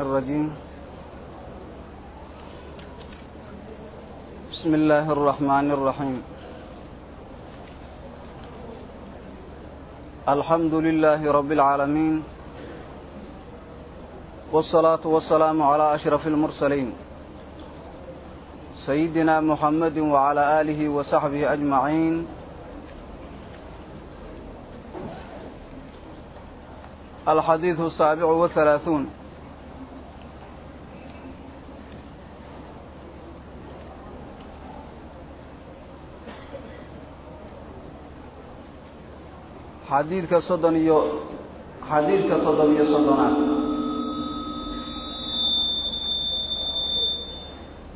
الرجيم بسم الله الرحمن الرحيم الحمد لله رب العالمين والصلاة والسلام على أشرف المرسلين سيدنا محمد وعلى آله وصحبه أجمعين الحديث السابع والثلاثون xadiidka soddon iyo xadiidka soddon iyo soddonaad.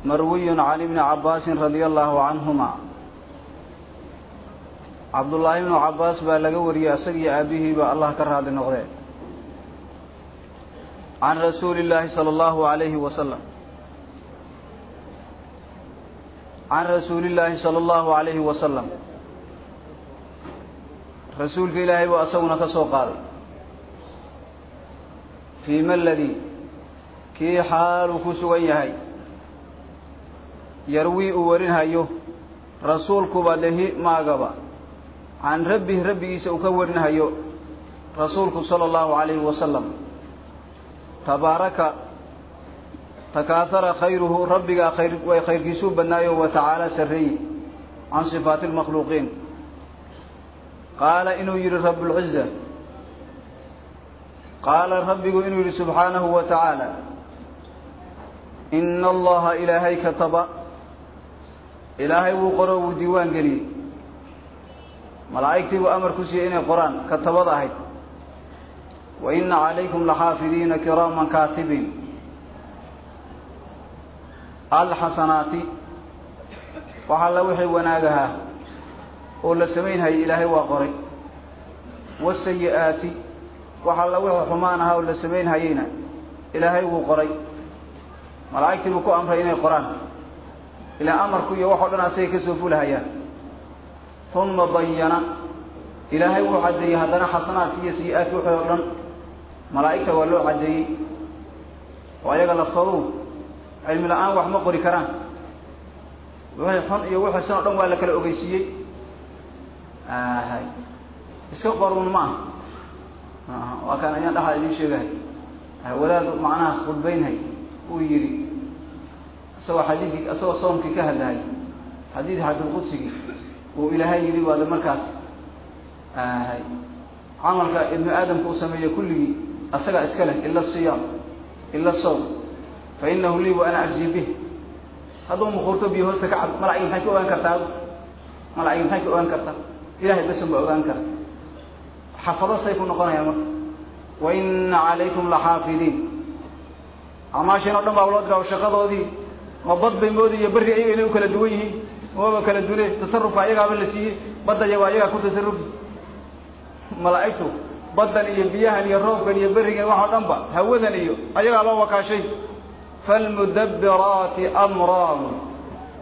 Marwiyun can ibni cabbaasin radia allaahu canhuma. Cabdullaahi ibnu cabbaas baa laga wariyey isagiyo aabbihiiba allah ka raadli noqdee can rasuuli illaahi sala allahu alayhi wasalam can rasuuli illaahi sala allahu alayhi wasalam rasuulka ilaahay buu asaguna ka soo qaaday fii maladii kii xaaluu ku sugan yahay yarwii uu warinhayo rasuulkuba lehi maagaba can rabbihi rabbigiisa uu ka warinhayo rasuulku sala allahu calayhi wasalam tabaaraka takaahara khayruhu rabbigaa khayr way khayrkiisuu badnaayo wa tacaala sarreeye can sifaati lmakhluuqiin qaala inuu yidhi rabbulciza qaala rabbigu inuu yidhi subxaanahu wa tacaala ina allaha ilaahay kataba ilaahay wuu qoro wuu diiwaan geliyey malaa'igtii buu amar ku siiyey inay qoraan katabada ahayd wa ina calaykum laxaafidiina kiraaman kaatibiin alxasanaati waxaa la wixii wanaagahaa oo la samaynhayay ilaahay waa qoray. Waasayi-aati waxaa la wixii xumaan ahaa oo la samaynhayeyna ilaahay wuu qoray. Malaa'igtii buu ku amray inay qoraan. Ilaa amarku iyo wax o dhan asagay ka soo fulahayaan. Uma bayana ilaahay wuu caddeeyey haddana xasanaadki iyo sayi-aadki wixii oo dhan malaa'igta waa loo caddeeyey. Oo ayaga laftoodu cilmi la'aan wax ma qori karaan. Wixii xun iyo wixii san o dhan waa la kala ogeysiiyey iska qoruun ma aha. Waa kaan ayaan dhaxda idiin sheegahay. Wadaadu macnaha khudbaynhay uu yidhi. Isagoo xadiidkii isagoo soomkii ka hadlahay xadiid xadulqudsigii uu ilaahay yidhi waada markaas camalka ibnu aadamka uu sameeyo kulligii asagaa iska leh ila siyaam ila sowm fa inahu lii wa ana arji bih. Hadduu mukuurto biyo hoosta ka cab mala'igi maxay ka ogaan kartaa? Mala'igi maxay ka ogaan kartaa ilahay basan baa ogaan kara. Xafado say ku noqonayaan marka. Wa ina calaykum laxaafidiin. Amaashin o dhan baa loo diraa shaqadoodii. Ma bad bay moodi iyo berri ayaga u kala duwan yihiin. Maba kala dune tasarufka ayagaaba la siiyey. Badaya waa ayagaa ku tasarufi malaa'igtu baddan iyo biyahan iyo roobkan iyo berrigan wax oo dhan ba hawadan iyo ayagaa loo wakaashay. Falmudabbiraati amraan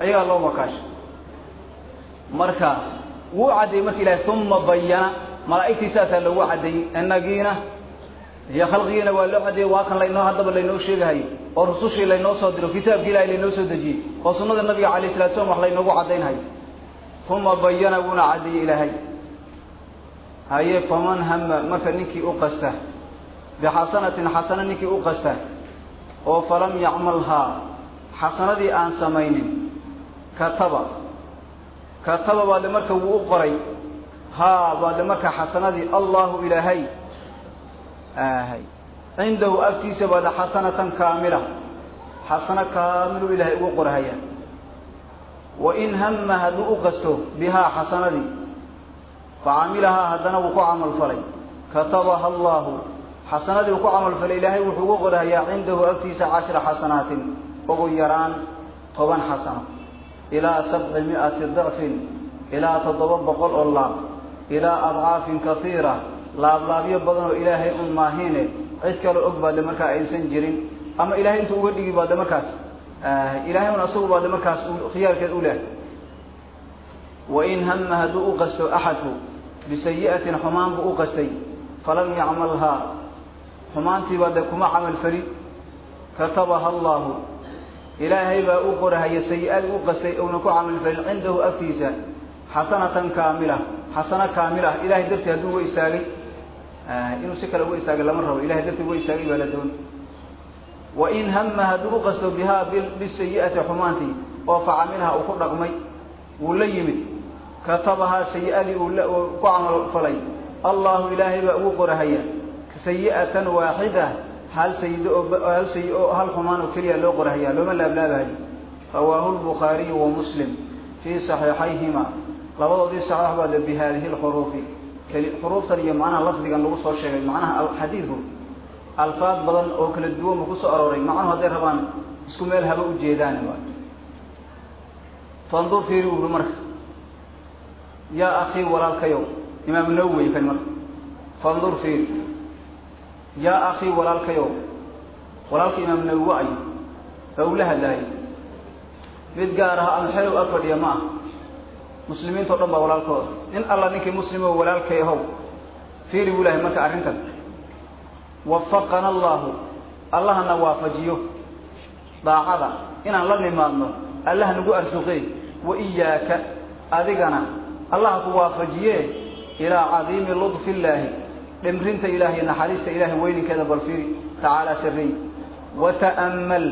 ayagaa loo wakaashay. Marka wuu caddeeyey marka ilahay uma bayana malaa'igtii saasaa loogu caddeeyey inagiina iyo khalqigiina waa loo caddeeyey waa kan laynoo haddaba laynoo sheegahayo oo rusushii laynoo soo diro kitaabkii ilahay laynoo soo dejiyey oo sunnada nabiga calayh salatu slam wax laynoogu caddaynhayo uma bayana wuuna caddeeyey ilaahay. Haye faman hama marka ninkii u qasta bixasanatin xasana ninkii u qasta oo falam yacmalhaa xasanadii aan samaynin kataba kataba baade marka wuu u qoray. Haa baade marka xasanadii allahu ilaahay. Ahay cindahu agtiisa baade xasanatan kaamila. Xasano kaamilu ilaahay ugu qorahaya. Wa in hama hadduu u qasto bihaa xasanadii facamilahaa haddana wuu ku camalfalay katabaha allahu. Xasanadii uu ku camalfalay ilaahay wuxuu ugu qorhayaa cindahu agtiisa cashra xasanaatin ugu yaraan toban xasano ilaa sabci mi'ati dicfin ilaa toddoba boqol oo laab ilaa adcaafin kasiira laablaabyo badan oo ilaahay un maahiine cid kale og baade markaa aysan jirin ama ilahay intuu uga dhigi baade markaas ilahay un asagu baade markaas khiyaarkeed u leh wain hama hadduu u qasto axadku bisayi'atin xumaan buu u qastay falam yacmalhaa xumaantiiba dee kuma camal feli katabaha allahu ilaahay baa u qorahaya sayi-ad u qastay ouna ku camalfalin cindahu agtiisa. Xasanatan kaamila xasano kaamil ah ilahay dartii hadduu uga istaagay inuu si kale uga istaagay lama rabo. Ilahay dartii uga istaagay baa la dooni wain hama hadduu u qasto bihaa bisayi'ati xumaantii oo facamilha uu ku dhaqmay wuu la yimid. Katabahaa sayi-adii uu ku camalfalay allahu ilaahay baa ugu qorahaya sayi'atan waaxida hal sayid oo hal sayi oo hal xumaan oo keliya loo qorahaya looma laablaabahayo rawaahu lbukhaariyu wa muslim fii saxiixayhima. Labadoodii saxiix baa le bi haadihi lxuruufi xuruuftan iyo macnaha lafdigan lagu soo sheegay macnaha xadiidku alfaad badan oo kala duwan bu ku soo arooray. Macnuhu hadday rabaan isku meel haba ujeedaan fandur fiiri uri marka. Yaa akii walaalkayow imaam nawowi kan marka. Fandur fiiri yaa akii walaalkayow walaalka imaam nawowi ay baa ula hadlaayay mid gaar ah ama xelow ag fadhiya ma ah muslimiintao dhan baa walaalkooda. Nin alla ninkii muslimo walaalkay ahow fiiri buu lahay marka arrintan wafaqana allahu allahna waafajiyo daacada inaan la nimaadno allah nagu arsuqee wa iyaaka adigana allaha ku waafajiye ilaa cadiimi ludfi illaahi dhimrinta ilahay naxariista ilahay weyninkeeda bal fiiri tacaala sarey wata'ammal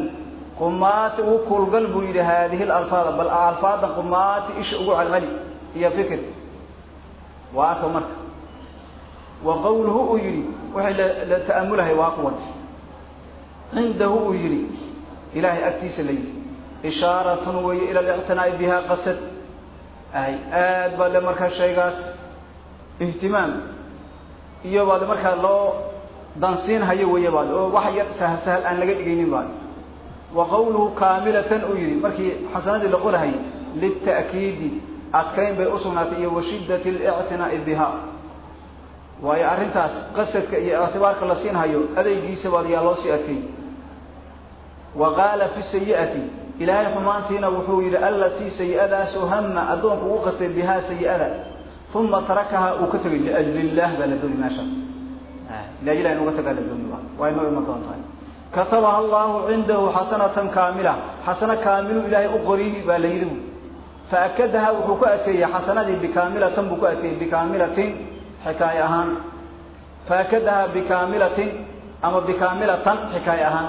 qumaati ugu kuulgal buu yidhi haadihi lalfaada bal alfaada qumaati isha ugu celceli. Iyo fikir. Waa aka marka. Wa qawluhu uu yidhi. Waxay la ta'amulahay waa kuwan cindahu uu yidhi. Ilaahay agtiisa la yidhi. Ishaaratun weeye ila alictinaa'i bihaa qasad. Ay aad baa le markaa shaygaas ihtimaam iyo baad markaa loo dansiin hayo weeye baad oo wax yar sahal sahal aan laga dhigaynin baad. Wa qawluhu kaamilatan uu yidhi markii xasanadii la qorahayay lita'kiidi adkayn bay usugnaatay iyo wa shiddati bihaa waayo arrintaas qasadka iyo ictibaarka la siinhayo adeygiisa baad yaa loo sii adkay wa qaala fi sayi'ati ilaahay xumaantiina wuxuu yidhi allatii sayi-adaasoo hama addoonku ugu qastay bihaa sayi-ada uma tarakahaa uu ka tegay liajli illah baa la dooni meeshaas liajli in uga tagaa la dooni waa inoo iman doontaa katabaha allahu cindahu xasanatan kaamila xasano kaamilu ilaahay u qoriyi baa la yidhi faakadaha wuxuu ku adkeeyey xasanadii bikaamilatan buu ku adkeeyey bikaamilatin xikaaye ahaan faakadaha bikaamilatin ama bikaamilatan xikaaye ahaan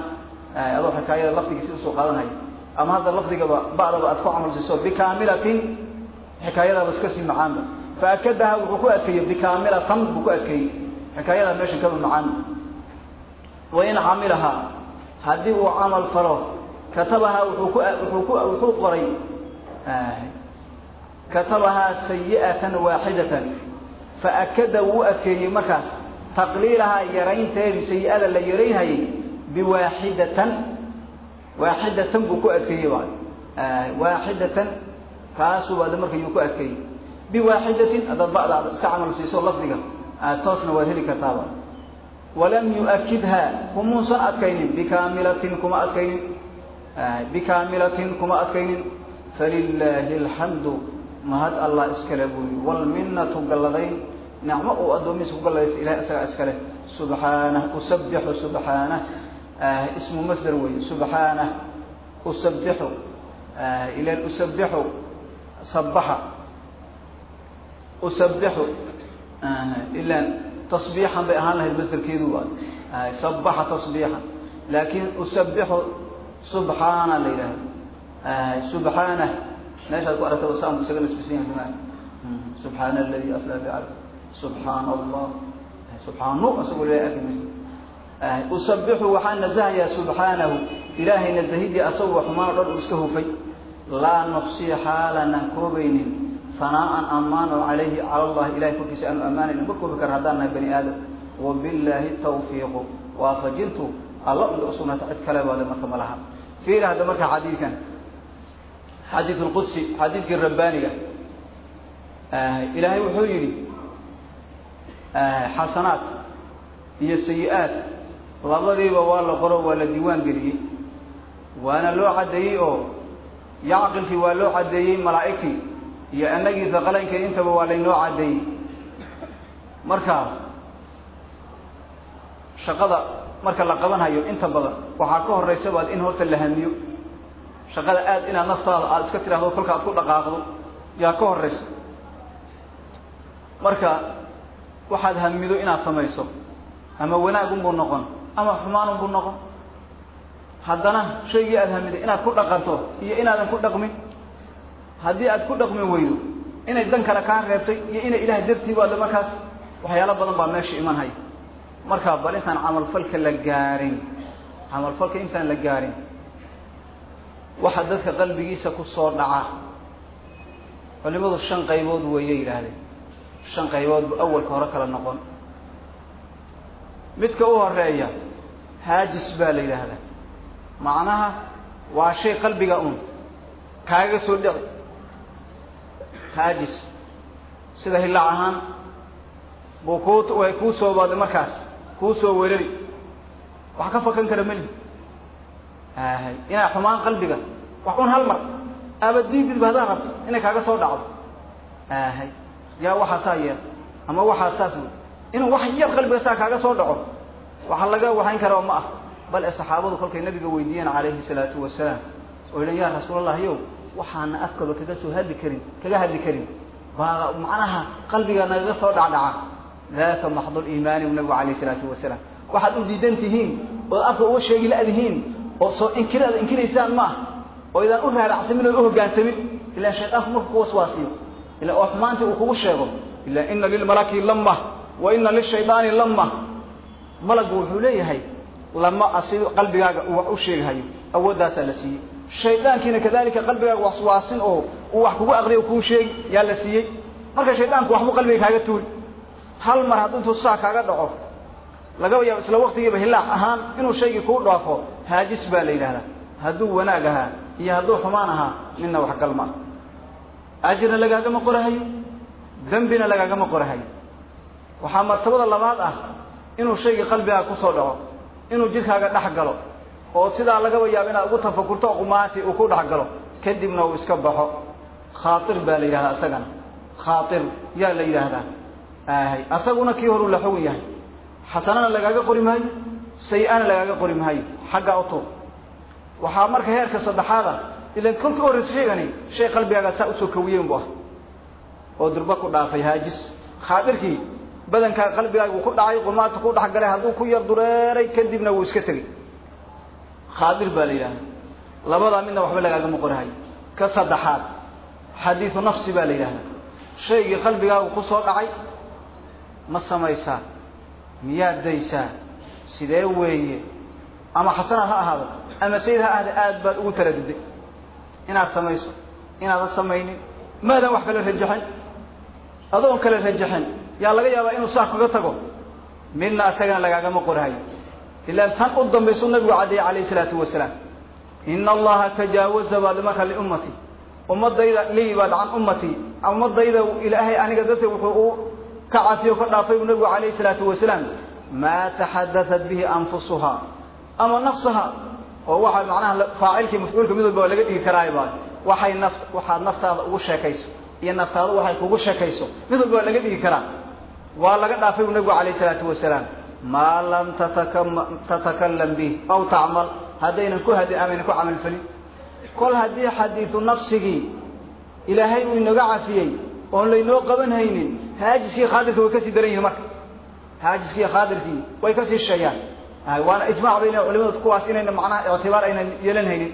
adoo xikaayada lafdigiisi u soo qaadanaya ama hadda lafdigaba ba'daba aad ku camal bikaamilatin xikaayadaaba iska sii macaanba faakadaha wuxuu ku adkeeyey bikaamilatan buu ku adkeeyey. Xikaayadaa meeshan kaba macaanba wain camilahaa haddii uu camal falo katabahaa wuxuu ku wuxuu ku wuxuu qoray katabahaa sayi'atan waaxidatan faakada wuu adkeeyey markaas. Taqliilahaa yaraynteedii sayi-ada la yaraynhayay biwaaxidatan waaxidatan buu ku adkeeyey waaxidatan kaasuu baad marka yuu ku adkeeyey biwaaxidatin haddaad ba'da iska camal siiso lafdiga toosna waad heli kartaaba walam yu-akidha kumuusan adkaynin bikaamilatin kuma adkaynin bikaamilatin kuma adkaynin falilaahi alxamdu mahad allah iskale buu yii wlminatu galladayn nicmo uu addoomihiisa ku galladaysa ilahay isagaa iskale subxaanah usabixu subxaanah ismu masder weeye subxaanah usabixu ilan usabixu sabaxa usabixu ilan tasbiixan bay ahaan lahayd masderkeedu waa sabaxa tasbiixan laakiin usabixu subxaana la yidhahda subxaanah meeshaad ku aragta sam isaga nasbisan yahay sma subxaana aladi asla bicabd subxaana allah subxaanu asagoo ilahay arki maysa. Usabixu waxaan nasahayaa subxaanahu. Ilaahay nasahidii asagoo xumaan o dhan uu iska hufay. Laa nuqsii xaalanaan koobaynin hanaa'an ammaano calayhi cala allahi ilahay korkiisa aanu ammaanayna ma koobi kara haddaan nahay bani aadam. Wabillaahi tawfiiqu waafajintu alla unbay usugnaata cid kale baale marka ma laha. Fiir hadda marka xadiidkan. Xadiid lqudsi xadiidkii rabbaaniga ilaahay wuxuu yidhi xasanaad iyo sayi-aad labadiiba waa la qoro waa la diiwaan geliyey. Waana loo caddeeyey oo yacqilkii waa loo caddeeyey malaa'igtii iyo annagii daqalaynka intaba waa laynoo caddeeyey marka shaqada marka la qabanhayo inta badan waxaa ka horraysa baad in horta la hamiyo. Shaqada aad inaad naftaada aada iska tidhaahdo kolka aad ku dhaqaaqdo yaa ka horraysa marka waxaad hamido inaad samayso ama wanaagunbuu noqon ama xumaanunbuu noqon. Haddana shaygii aada hamiday inaad ku dhaqanto iyo inaadan ku dhaqmin haddii aad ku dhaqmi weydo inay dan kale kaa reebtay iyo inay ilahay dartii baad markaas waxyaalo badan baa meesha iman haya. Marka bal intaan camalfalka la gaarin camalfalka intaan la gaarin waxa dadka qalbigiisa ku soo dhaca. Culimadu shan qaybood weeye yidhaahdeen. Shan qaybood bu awalka hore kala noqon. Midka u horreeya haajis baa la yidhaahdaa. Macnaha waa shay qalbiga un kaaga soo dhici haajis sida hillaac ahaan buu kuu way kuu soo baaday markaas kuu soo weerari. Wax ka fakan kara meli ahay inaa xumaan qalbiga wax un hal mar. Abadiididba haddaad rabto inay kaaga soo dhacdo. Ahay yaa waxaa saa yeel ama waxaa saas wey inuu wax yar qalbiga saa kaaga soo dhaco waxa laga waxayn karaa ma ah. Bal ee saxaabadu kolkay nabiga weydiiyeen calayhi salaatu wasalaam oo yidhan yaa rasuulallah yow waxaana afkaba kaga soo hadli karin kaga hadli karin. Baa macnaha qalbiga nagaga soo dhacdhaca. Daaka maxdul iimaani u nabigu calayhi salaatu wasalaam. Waxaad u diidan tihiin oo afka uga sheegi la-dihiin oo soo inkiraad inkiraysaan ma oo idaan u raaracsamin oo u hoggaansamin ilaa shaydaanku marku ku waswaasiyo. Ila oo xumaantii uu kugu sheego. Ilaa ina lilmalaki lama wa ina lishaydaani lama malagu wuxuu leeyahay lama asi qalbigaaga u sheegahayo awooddaasaa la siiyey shaydaankiina kadalika qalbigaaga waswaasin oo uu wax kugu aqriyo kuu sheegi yaa la siiyey. Marka shaydaanku waxbuu qalbiga kaaga tuuri hal mar hadduu intuu saa kaaga dhaco lagaba yaabo isla waktigiiba hilaac ahaan inuu shaygii kuu dhaafo haajis baa la yidhahdaa hadduu wanaag ahaa iyo hadduu xumaan ahaa midna waxgal ma ah ajirna lagaagama qorahayo dembina lagaagama qorahayo. Waxaa martabada labaad ah inuu shaygii qalbigaaga ku soo dhaco inuu jidhkaaga dhex galo oo sidaa lagaba yaabo inaad ugu tafakurto qumaati uu ku dhex galo kadibna uu iska baxo. Khaair baa la yidhahdaa isagana khaair yaa la yidhaahdaa. Ahay asaguna kii horuu la xugun yahay. Xasanana lagaaga qori maayo say-ana lagaaga qori maayo. Xagga u tuur waxaa marka heerka saddexaada ilan kolka horreysa sheegani shay qalbigaaga saa u soo kawiyeen bu ah. Oo durba ku dhaafay haajis. Khaadirkii badankaa qalbigaaga uu ku dhacay qumaata ku dhex galay hadduu ku yar dureeray kadibna wuu iska tegey khaadir baa la yidhahda labadaa midna waxba lagaagama qorahayo ka saddexaad xadiidu nafsi baa la yidhahdaa. Shaygii qalbigaagu ku soo dhacay ma samaysaa miyaad daysaa sidee weeye? Ama xasanaad ha ahaado ama sayid ha ahda aad baad ugu taraduday inaad samayso inaadan samaynin maadan wax kala rajaxin adoon kala rajaxin. Yaa laga yaabaa inuu saa kaga tago? Midna isagana lagaagama qorhayo ilaan tan u dambaysu nabigu caddeeyey calayhi isalaatu wasalaam ina allaha tajaawaza baad marka liummati ummadayda liibaad can ummatii ummadayda ilaahay aniga darteed wuxuu u ka cafiyo ka dhaafay buu nabigu calayhi isalaatu wasalaam maa taxadatat bihi anfusuhaa ama nafsaha oo waxa macnaha faacilkii mafcuulka mid walba waa laga dhigi karaayba waxay naf waxaad naftaada ugu sheekayso iyo naftaada waxay kugu sheekayso mid walba waa laga dhigi karaa waa laga dhaafay buu nabigu calayhi isalaatu wasalaam maa lam tatakalam bih aw tacmal. Haddaynan ku hadin amaynan ku camal felin. Kol haddii xadiidu nafsigii ilaahay uu inaga cafiyey oon laynoo qaban haynin haajiskii khaadirka way ka sii daran yihiin marka. Haajiskii khaadirkii way ka sii sheeyaan waana ijmac bayna culimadu kuwaas inayna macnaha ictibaar aynan yeelan haynin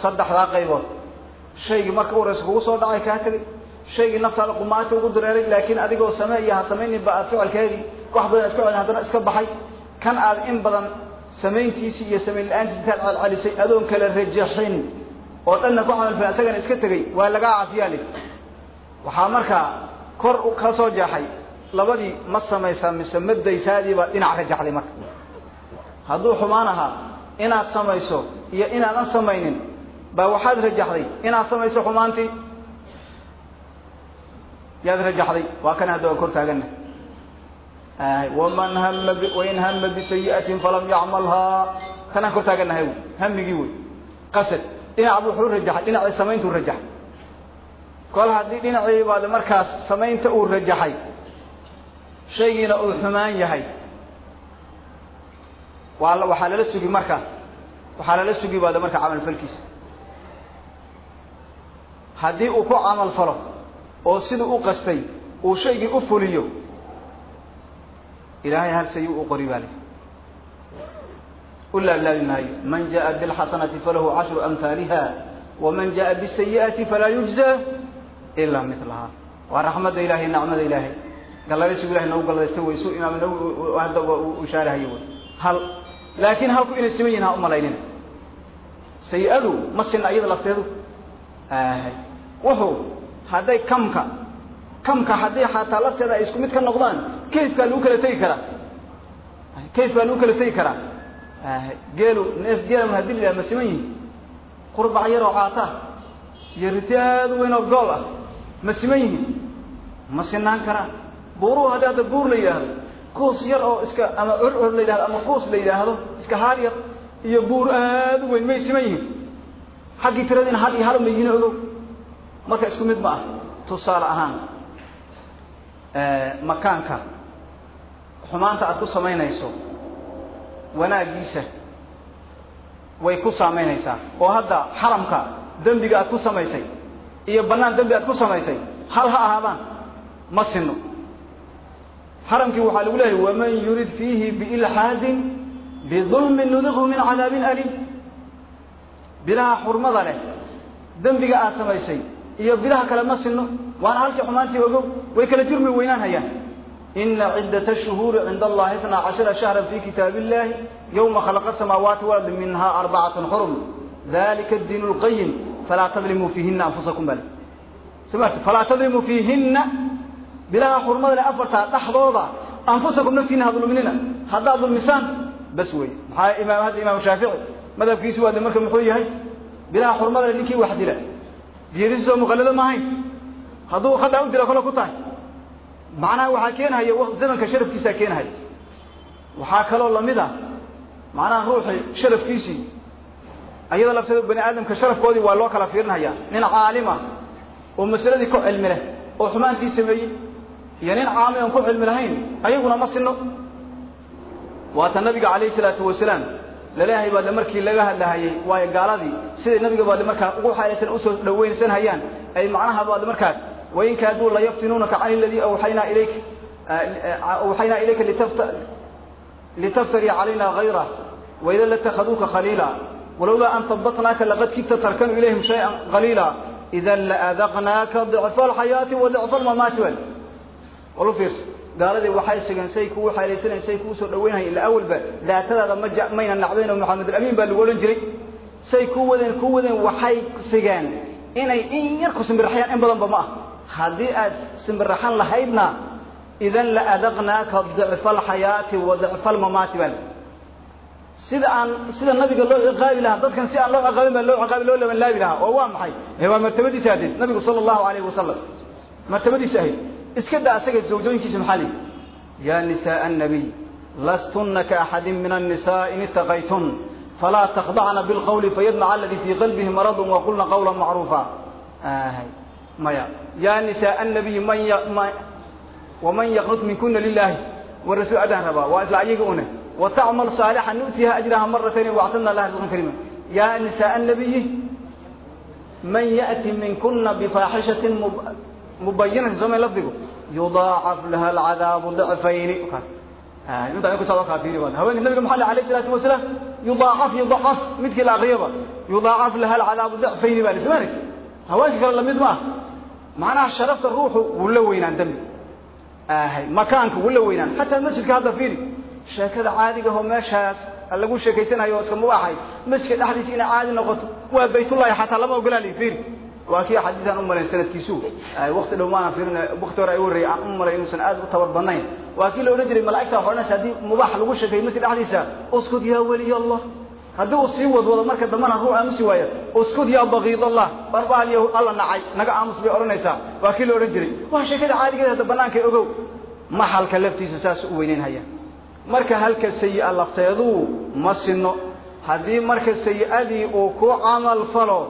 saddexdaa qaybood. Shaygii marka ureysa kugu soo dhacay kaa tegay shaygii naftaada qumaati ugu dareeray laakiin adigoo samee iyo ha samaynin ba aad ficilkeedii wax badan iska celin haddana iska baxay. Kan aad in badan samayntiisii iyo samayn la'aantiisi intaad celcelisay adoon kala rajaxin oo dhanna ku camal falin isagana iska tegay waa lagaa cafiyaali waxaa markaa kor ka soo jeexay labadii ma samaysaa mise ma daysaadii baa dhinac rajaxday marka. Hadduu xumaan ahaa inaad samayso iyo inaadan samaynin baa waxaad rajaxday inaad samayso xumaantii? Yaad rajaxday waa kana hadda waan kor taagana waman hama wain hama bisayi'atin falam yacmalhaa kanaan kor taaganahay wy hamigii wey qasad dhinac wuxuu rajaxay dhinacii samayntuu rajaxay kol haddii dhinacii baad markaas samaynta uu rajaxay shaygiina uu xumaan yahay waa waxaa lala sugi marka waxaa lala sugi baada marka camalfalkiisa haddii uu ku camal falo oo siduu u qastay uu shaygii u fuliyo ilaahay hal shay u qori baa u laablaabi maayo man jaءa bاlxasanati falahu cashru amhaaliha wman jaءa bالsayiئati falaa yujزى ila milahaa waa raxmadda ilahay nacmada ilaahay galladaysgu ilahay nagu galladaystay waysu imaam hadda ushaarahayo wy hal laakiin halku inay siman yihiin ha umalaynina sayi-adu ma sina iyada lafteedu wuxuu hadday kamka kamka haddii xataa lafteeda ay isku mid ka noqdaan kayfkaa lagu kala tegi karaa. Kayfkaa lagu kala tegi karaa. Geelu neef geela haddii la ma siman yihiin qurbac yaroo caata iyo riti aada u weyn oo gool ah. Ma siman yihiin ma sinaan karaan. Buuruhu haddii hadda buur la yidhaahdo kuus yar oo iska ama curcur la yidhahdo ama kuus la yidhaahdo iska haar yar iyo buur aada u weyn may siman yihiin xaggii tiradiina hal iyo hal ma yihiin ogow. Marka isku mid ma ah tusaale ahaan makaanka xumaanta aad ku samaynayso wanaaggiisa way ku saamaynaysaa. oo hadda xaramka dembiga aad ku samaysay iyo bannaan dembi aad ku samaysay hal ha ahaadaan? Ma sinno. Xaramkii waxaa lagu leeyahay waman yurid fiihi biilxaadin bidulmin nudiqhu min cadaabin aliim. Bilaha xurmada leh dembiga aad samaysay iyo bilaha kale ma sinno. Waana halkii xumaantii ogow way kala jurmi weynaan hayaan ina ciddata shuhuuri cinda allahi itnaa cashara shahra fi kitaabi illahi yowma khalaqa asamaawaati walard minha arbacatun xurum dalika addiin lqayim falaa tadlimuu fiihina anfusakum bale smart falaa tadlimuu fiihinna bilaha xurmada leh afartaa dhaxdooda anfusakum naftiina ha dulminina haddaad dulmisaan bas wey maxaa imaam hadda imaam shaafici madhabkiisu waa de marka muxuu yahay bilaha xurmada leh ninkii wax dila diyadiisoo muqallado maahayn hadduu khadhaa u dila kole ku tahay macnaha waxaa keenhaya zamanka sharafkiisaa keenhaya waxaa kaloo la mid a macnaha ruuxi sharafkiisii. Ayada lafteeda bani aadamka sharafkoodii waa loo kala fiirinhayaa nin caalima oo masaladii ku cilmi leh oo xumaantii sameeyey iyo nin caami oon ku cilmi lahayn ayaguna ma sinno waata nabiga calayhi salaatu wasalaam la leeyahay baad le markii laga hadlahayay waayo gaaladii siday nabiga baad le markaa ugu xalaysan u soo dhaweynsan hayaan ay macnaha baad le markaas wain kaaduu layaftinuunaka can aladii awxaynaa ilayka awxaynaa ilayka litafta litaftarii calayna gayrah waida latakhaduuka khaliila walowlaa an habatnaaka laqad kidta tarkanu ilayhim shayئan qaliila idan laadaqnaaka dicfa alxayaati wa dicfa almamaati wal. Walu fiirsa gaaladii waxay sigeen say kuu xeelaysanay say kuu soo dhaweynhayan ila awalba daatadaada ma mayna nacdayn oo maxamedulamiin baa lagu odhan jiray. Say kuu wadeen kuu wadeen waxay sigeen inay in yar ku simbiraxyaan in badanba ma ah haddii aad simbiraxan lahaydna idan la adaqnaaka dicfa alxayaati wa dicfa almamaati bal sida aan sida nabiga loo ciqaabi lahaa dadkan si aan loo ciqaabin baa loo ciqaabi loo labanlaabi lahaa oo waa maxay ee waa martabadiisa ahayd nabigu sala allahu alayhi wasalam martabadiisa ahayd iska da asaga zawjooyinkiisa maxaa lihi yaa nisaءa الnabiy lastuna kaaxadi min الnisaء in itaqaytun falaa takdacna biاlqawli fayadmaca aladi fii qalbihi marad waqulna qawla macruufa maya yaa nisaءa الnabiy man waman yaqnut minkuna lilahi warasul adaan rabaa waa isla ayaga une watacmal صaalixan nu'tiha ajraha maratayn wactadna laha rizqan karima yaa nisaءa الnabiyi man yaأti minkuna bifaaxishaةi mubayinati sooma lafdigu yudaacaf laha alcadaabu dicfayni intaa ku soo kaafiri waa haweenka nabiga maxamed alayh salaatu wasalaam yudaacaf yudaacaf midkii la akriyaba yudaacaf laha alcadaabu dicfayni baa lismaanay haweenka kale lamid ma ah macnaha sharafta ruuxu wuu la weynaan dambi. Ahay makaanka wuu la weynaan. Xataa masjidka hadda fiiri. Sheekada caadiga ahoo meeshaas lagu sheekaysanayo oo iska mubaaxay. Masjidka dhexdiisa inay caadi noqoto waa baytullahi xataa lama ogolaa li fiiri. Waa kii xadiiaan u malayn sanadkiisu. Wakti dhow maana fiirin wakti hore ay warrayay aan u malay inuusan aad u tabar badnayn. Waa kii la odhan jiray malaa'igta waxa odhanaysa haddii mubaax lagu sheekeeyo masjid dhexdiisa uskud yaa weliy allah haddii uu sii wadwado marka dambana ruu aamusi waayo uskud yaa bakiid allah barbahal iyo alla nacay naga aamus bay odhanaysaa waa kii la odhan jiray. Waa sheekada caadigeeda hadda banaanka ogow. Maxalka laftiisa saas u weyneynhaya marka halka sayi-a lafteedu ma sinno. Haddii marka sayi-adii uu ku camal falo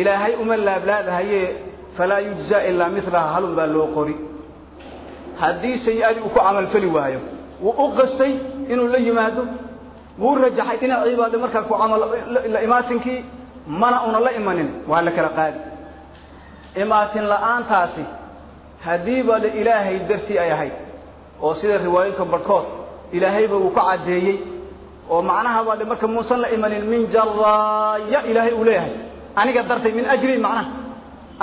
ilaahay uma laablaadahaye falaa yujza ilaa milaha halun baa loo qori. Haddii sayi-adii uu ku camalfali waayo wuu u qastay inuu la yimaado wuu rajaxay dhinacii baad markaa ku camal imaatinkii mana una la imanin. Waa la kala qaadi. Imaatin la'aantaasi haddii baad ilaahay dartii ay ahayd oo sida riwaayinka barhkood ilaahayba uu ka caddeeyey oo macnaha baad marka muusan la imanin min jaraaya ilaahay uu leeyahay. Aniga dartay min ajri macnaha.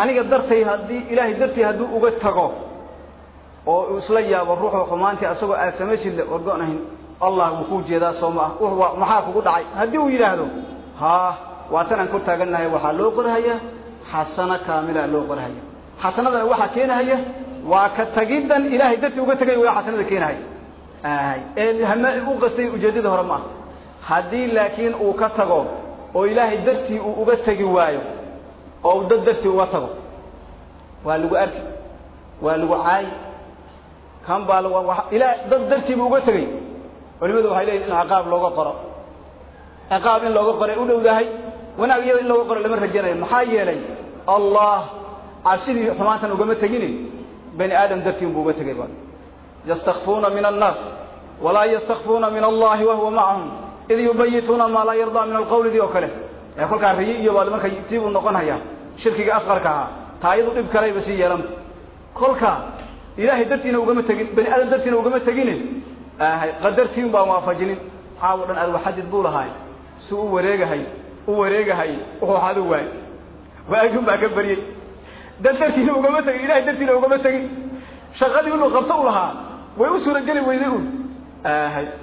Aniga dartay haddii ilaahay dartii hadduu uga tago oo uu isla yaabo ruuxu xumaantii asagoo aad samaysidle ahayn allah wuu kuu jeedaa soo ma ah maxaa kugu dhacay? Haddii uu yidhaahdo haa waatan aan kor taagannahay waxaa loo qorhayaa xasano kaamilaa loo qorhaya xasanadana waxaa keenahaya waa ka tagiddan ilaahay dartii uga tegay waa xasanada keenahaya. Ee hama u qastay ujeeddada hore ma ah haddii laakiin uu ka tago oo ilaahay dartii uu uga tegi waayo oo dad dartii uga tago waa lagu arki waa lagu caayi. Kan baa dad dartiibu uga tegey culimadu waxay leeyihiin in ciqaab looga qoro. ciqaab in looga qoray u dhowdahay wanaag iyada in looga qoro lama rajanayo. Maxaa yeelay allah cabsidii xumaantan ugama tegine bani aadam dartiin buu uga tegay ba yastakfuuna min annaas walaa yastakfuuna min allahi wahuwa macahum id yubayituuna maa laa yardaa min alqawlidii oo kale. Ee kolkaa riyi iyo marka tii buu noqon shirkiga asqarka ahaa taa iyadu dhib kalayba sii yeelan. Kolka ilaahay dartiina ugama tegin bani aadam dartiina ugama tegine qadartiin baan waafajinin. Caawo dhan aad waxadid buu lahaay. Si u wareegahay u wareegahay wuxuu hadu waay. Waagin baa ka baryey dad dartiina ugama tegin ilahay dartiina ugama tegin shaqadii inuu qabto u lahaa way u suurageli weyday un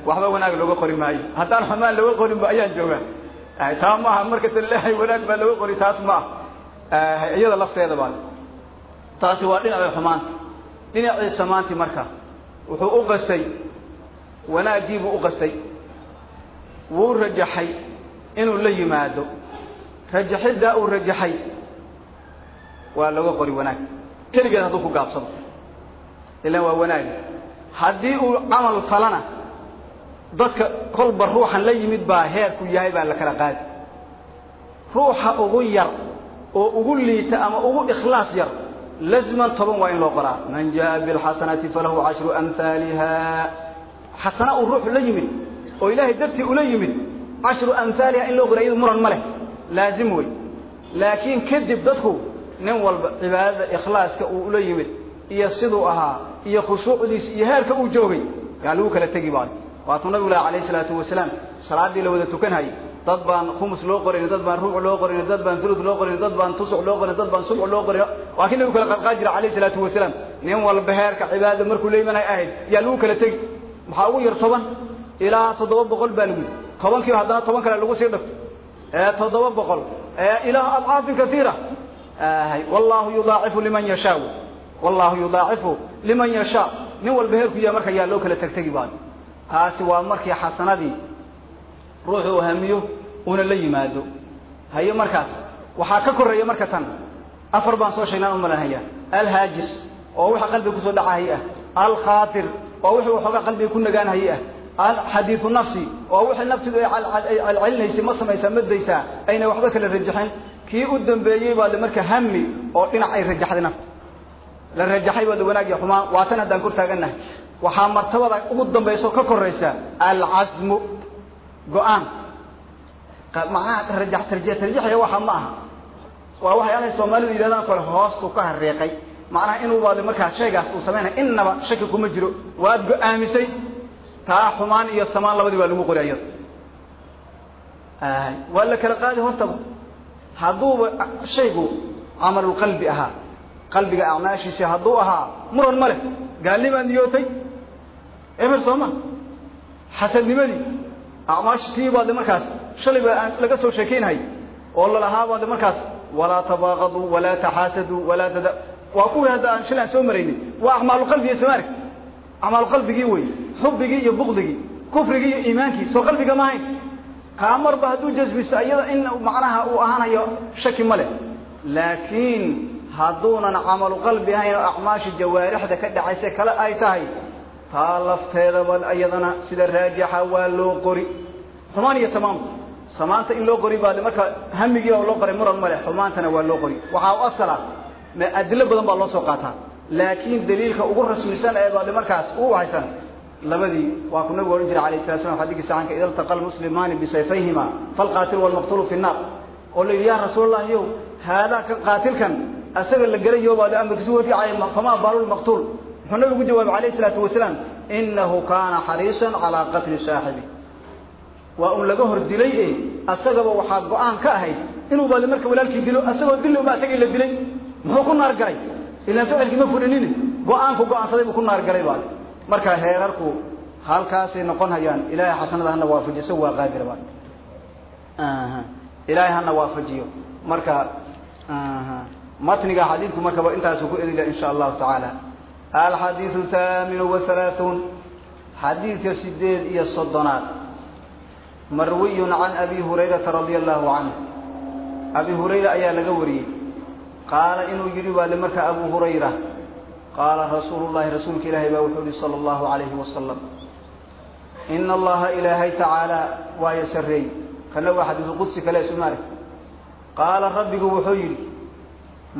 waxba wanaag looga qori maayo. Haddaan xumaan looga qorinba ayaan joogaa. Taa maaha marka taleehay wanaag baa looga qori taas ma ah iyada lafteeda baa taasi waa dhinacii xumaanta. Dhinacii samaantii marka wuxuu u qastay wanaaggiibuu u qastay. Wuu rajaxay inuu la yimaado. Rajaxiddaa uu rajaxay. Waa looga qori wanaag. Keligeed hadduu ku gaabsado. Ilaan waa wanaag. Haddii uu camal falana dadka kolba ruuxan la yimid baa heerku yahay baa la kala qaadi. Ruuxa ugu yar oo ugu liita ama ugu ikhlaas yar lazman toban waa in loo qoraa. Man jaa bilxasanati falahu cashru amhaaliha xasana uu ruuxu la yimid oo ilaahay dartii ula yimid cashru amhaaliha in loo qora iyadu muran ma leh. Laazim wey laakiin kadib dadku nin walba cibaadada ikhlaaska uu ula yimid iyo siduu ahaa iyo khushuucdiisa iyo heerka uu joogay yaa lagu kala tegi baayo waatuu nabigu lahi alayh isalaatu wasalaam salaaddii la wada tukanhayay dad baan khumus loo qorin dad baan ruuc loo qorin dad baan ulud loo qorin dad baan tusuc loo qorin dad baan subc loo qorin. Waa kii nabigu kala qalqaa jira alayh isalaatu wasalaam. Nin walba heerka cibaadada markuu la imanay ahayd yaa lagu kala tegi maxaa ugu yar toban? Ilaa toddoba boqol baa lagu yidhi. Tobankiiba haddana toban kale lagu sii dhafto ee toddoba boqol. Ee ilaa adcaafin kaiira wallahu yudaacifu liman yashaa wallahu yudaacifu liman yashaa nin walba heerku yahay marka yaa loo kala tegtegi baayo taasi waa markii xasanadii ruuxuu hamiyo una la yimaado. Haye markaas waxaa ka koreeya marka tan. Afar baan soo sheegnaan u malanhaya alhaajis oo waxa qalbiga ku soo dhacahay ah. Alkhaatir oo wixii waxoogaa qalbiga ku nagaanhaye ah. Alxadiidu nafsi oo wixii naftidu ay celcelinaysay ma samaysaa ma daysaa ayna waxba kala rajaxin. Kii u dambeeyey baa marka hami oo dhinac ay rajaxday nafta. La rajaxay baa wanaag iyo xumaan. Waa tan haddaan kor taagannahay waxaa martabada ugu dambaysa oo ka koraysa alcasmu go'aan. Macnaha rajax tarjiix tarjiixaya waxa ma aha. Waa waxyaalahay soomaalidu yidhahdaan kale hoostu ka hareeqay macnaha inuu baad markaa shaygaas uu samaynaya innaba shaki kuma jiro. Waad go'aamisay taa xumaan iyo samaan labadii baa lagu qori ayada waa la kala qaadi hortaba hadduuba shaygu camalulqalbi ahaa qalbiga acmaashiisi hadduu ahaa muran ma leh. Gaalnimaad niyootay eber sooma xasadnimadii acmaashi tii baad markaas shalay baa aan laga soo sheekaynhay oo lalahaa baad markaas walaa tabaaqaduu walaa taxaasaduu walaa tada waa kuwii hadda aan shalay aan soo maraynay waa acmaaluqalbi iyo somaarka acmaaluqalbigii wey xubbigii iyo bukdigii kufrigii iyo iimaankii. Soo qalbiga ma ahayn. Kaa marba hadduu jasmisto iyada in macnaha uu ahaanayo shaki ma leh. Laakiin hadduunan camalu qalbi ahayn oo acmaasha jawaarixda ka dhacaysa kale ay tahay taa lafteedaba iyadana sida raajixa waa loo qori. Xumaan iyo samaanba samaanta in loo qori baa marka hamigii oo loo qoray muran male xumaantana waa loo qori. Waxaa u asala adilo badan baa loo soo qaataa laakiin daliilka ugu rasmisan ee baad markaas u haysan. Labadii waa ku nabigu odhan jiray alayh salatu slam xadidkii saxanka ida altaqa almuslimaani bisayfayhima falqaatilu walmaqtulu fi nnaar. Oo la yidhi ya rasuul allah yow haadaa ka qaatilkan asaga la gelayo baad amarkiisu waficay famaa baalu lmaqtuul muxuu nabigu jawaabay alayh salaatu wasalaam inahu kaana xariisan calaa qatli saaxibi. Waa un laga hor dilay e asagaba waxaa go'aan ka ahayd inuu baadi marka walaalkii dilo asagoo dili unba asagii la dilay muxuu ku naar galay? Ilaan ficilkii ma fudhinini go'aanku go'aansaday buu ku naar galay baadi marka heerarku halkaasay noqon hayaan ilaahay xasanada hana waafajiyo isaga waa qaadira ba ilaahay hana waafajiyo. Marka matniga xadiidku markaba intaasu ku edila in sha allahu tacaala. Alxadiidu thaaminu wahalaaثuun xadiidka sideed iyo soddonaad. Marwiyun can abi hurayrata radia allahu canhu. Abi hurayra ayaa laga wariyey qaala inuu yidhi baale marka abu hurayra. Qaala rasuulu llahi rasuulka ilaahay baa wuxuu yihi sala allahu calayhi wasalam ina allaha ilaahay tacaala waayo sarreey kana waa xadiisu qudsi kale sumaare qaala rabbigu wuxuu yidhi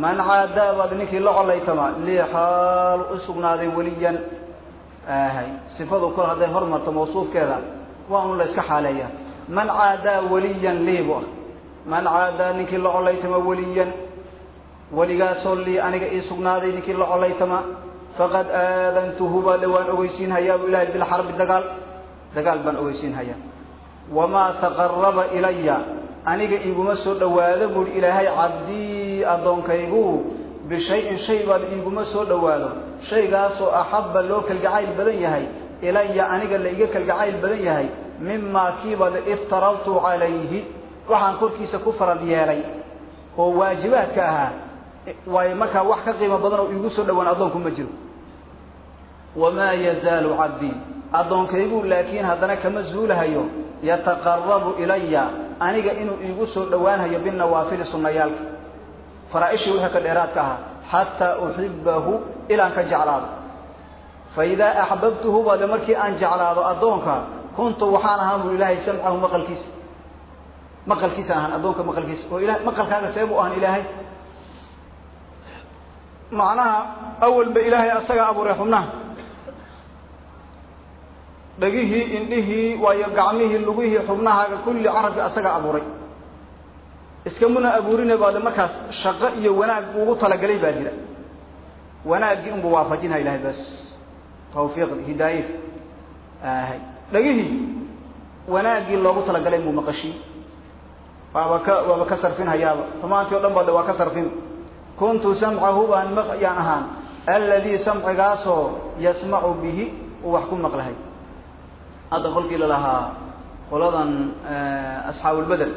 man caadaa baad ninkii la colaytama lii xaalu u sugnaaday weliyan. Ahay sifadu kor hadday hormarto mawsuufkeeda waa un la iska xaaleeya man caadaa weliyan liibu ah. Man caadaa ninkii la colaytama weliyan weligaasoo lii aniga ii sugnaaday ninkii la colaytama faqad aadantuhu baale waan ogeysiin hayaa bu ilahay bilxarbi dagaal dagaal baan ogeysiin hayaa wamaa taqaraba ilaya aniga iiguma soo dhowaado buuhi ilaahay cabdii addoonkaygu bishayin shay baan iiguma soo dhowaado. Shaygaasoo axabba loo kalgacayl badan yahay ilaya aniga la iga kalgacayl badan yahay mimaa kiibale iftaradtu calayhi. Waxaan korkiisa ku farad yeelay oo waajibaadka ahaa waayo markaa wax ka qiimo badan oo iigu soo dhowaan addoonku ma jiro. Wamaa yazaalu cabdii addoonkaygu laakiin haddana kama zuulahayo yataqarabu ilaya aniga inuu iigu soo dhowaanhayo binawaafili sunnayaalka. Faraa-ishii wixii ka dheeraadka ahaa xataa uxibahu ilaan ka jeclaado. Fa idaa axbabtuhu baade markii aan jeclaado addoonka kuntu waxaan ahaan buu ilaahay samcahu maqalkiisa maqalkiisaan ahaan addoonka maqalkiisa oo maqalkaaga see buu ahaan ilaahay macnaha awalba ilaahay asagaa abuuray xubnaha. Dhegihii indhihii waayo gacmihii lugihii xubnahaaga kulli carabki asagaa abuuray. Iskamuna abuurine baade markaas shaqo iyo wanaag ugu talagalay baa jira. Wanaaggii unbu waafajinha ilahay bas tawfiiqdi hidaayadi ahay dhegihii wanaaggii loogu talagalay muu maqashii. Waaba ka waaba ka sarfinhayaaba xumaantii o dhan baade waa ka sarfin kuntu samcahu baan yaan ahaan alladii samcigaasoo yasmacu bihi uu wax ku maqlahay hadda kolkii lalahaa qoladan asxaabulbeder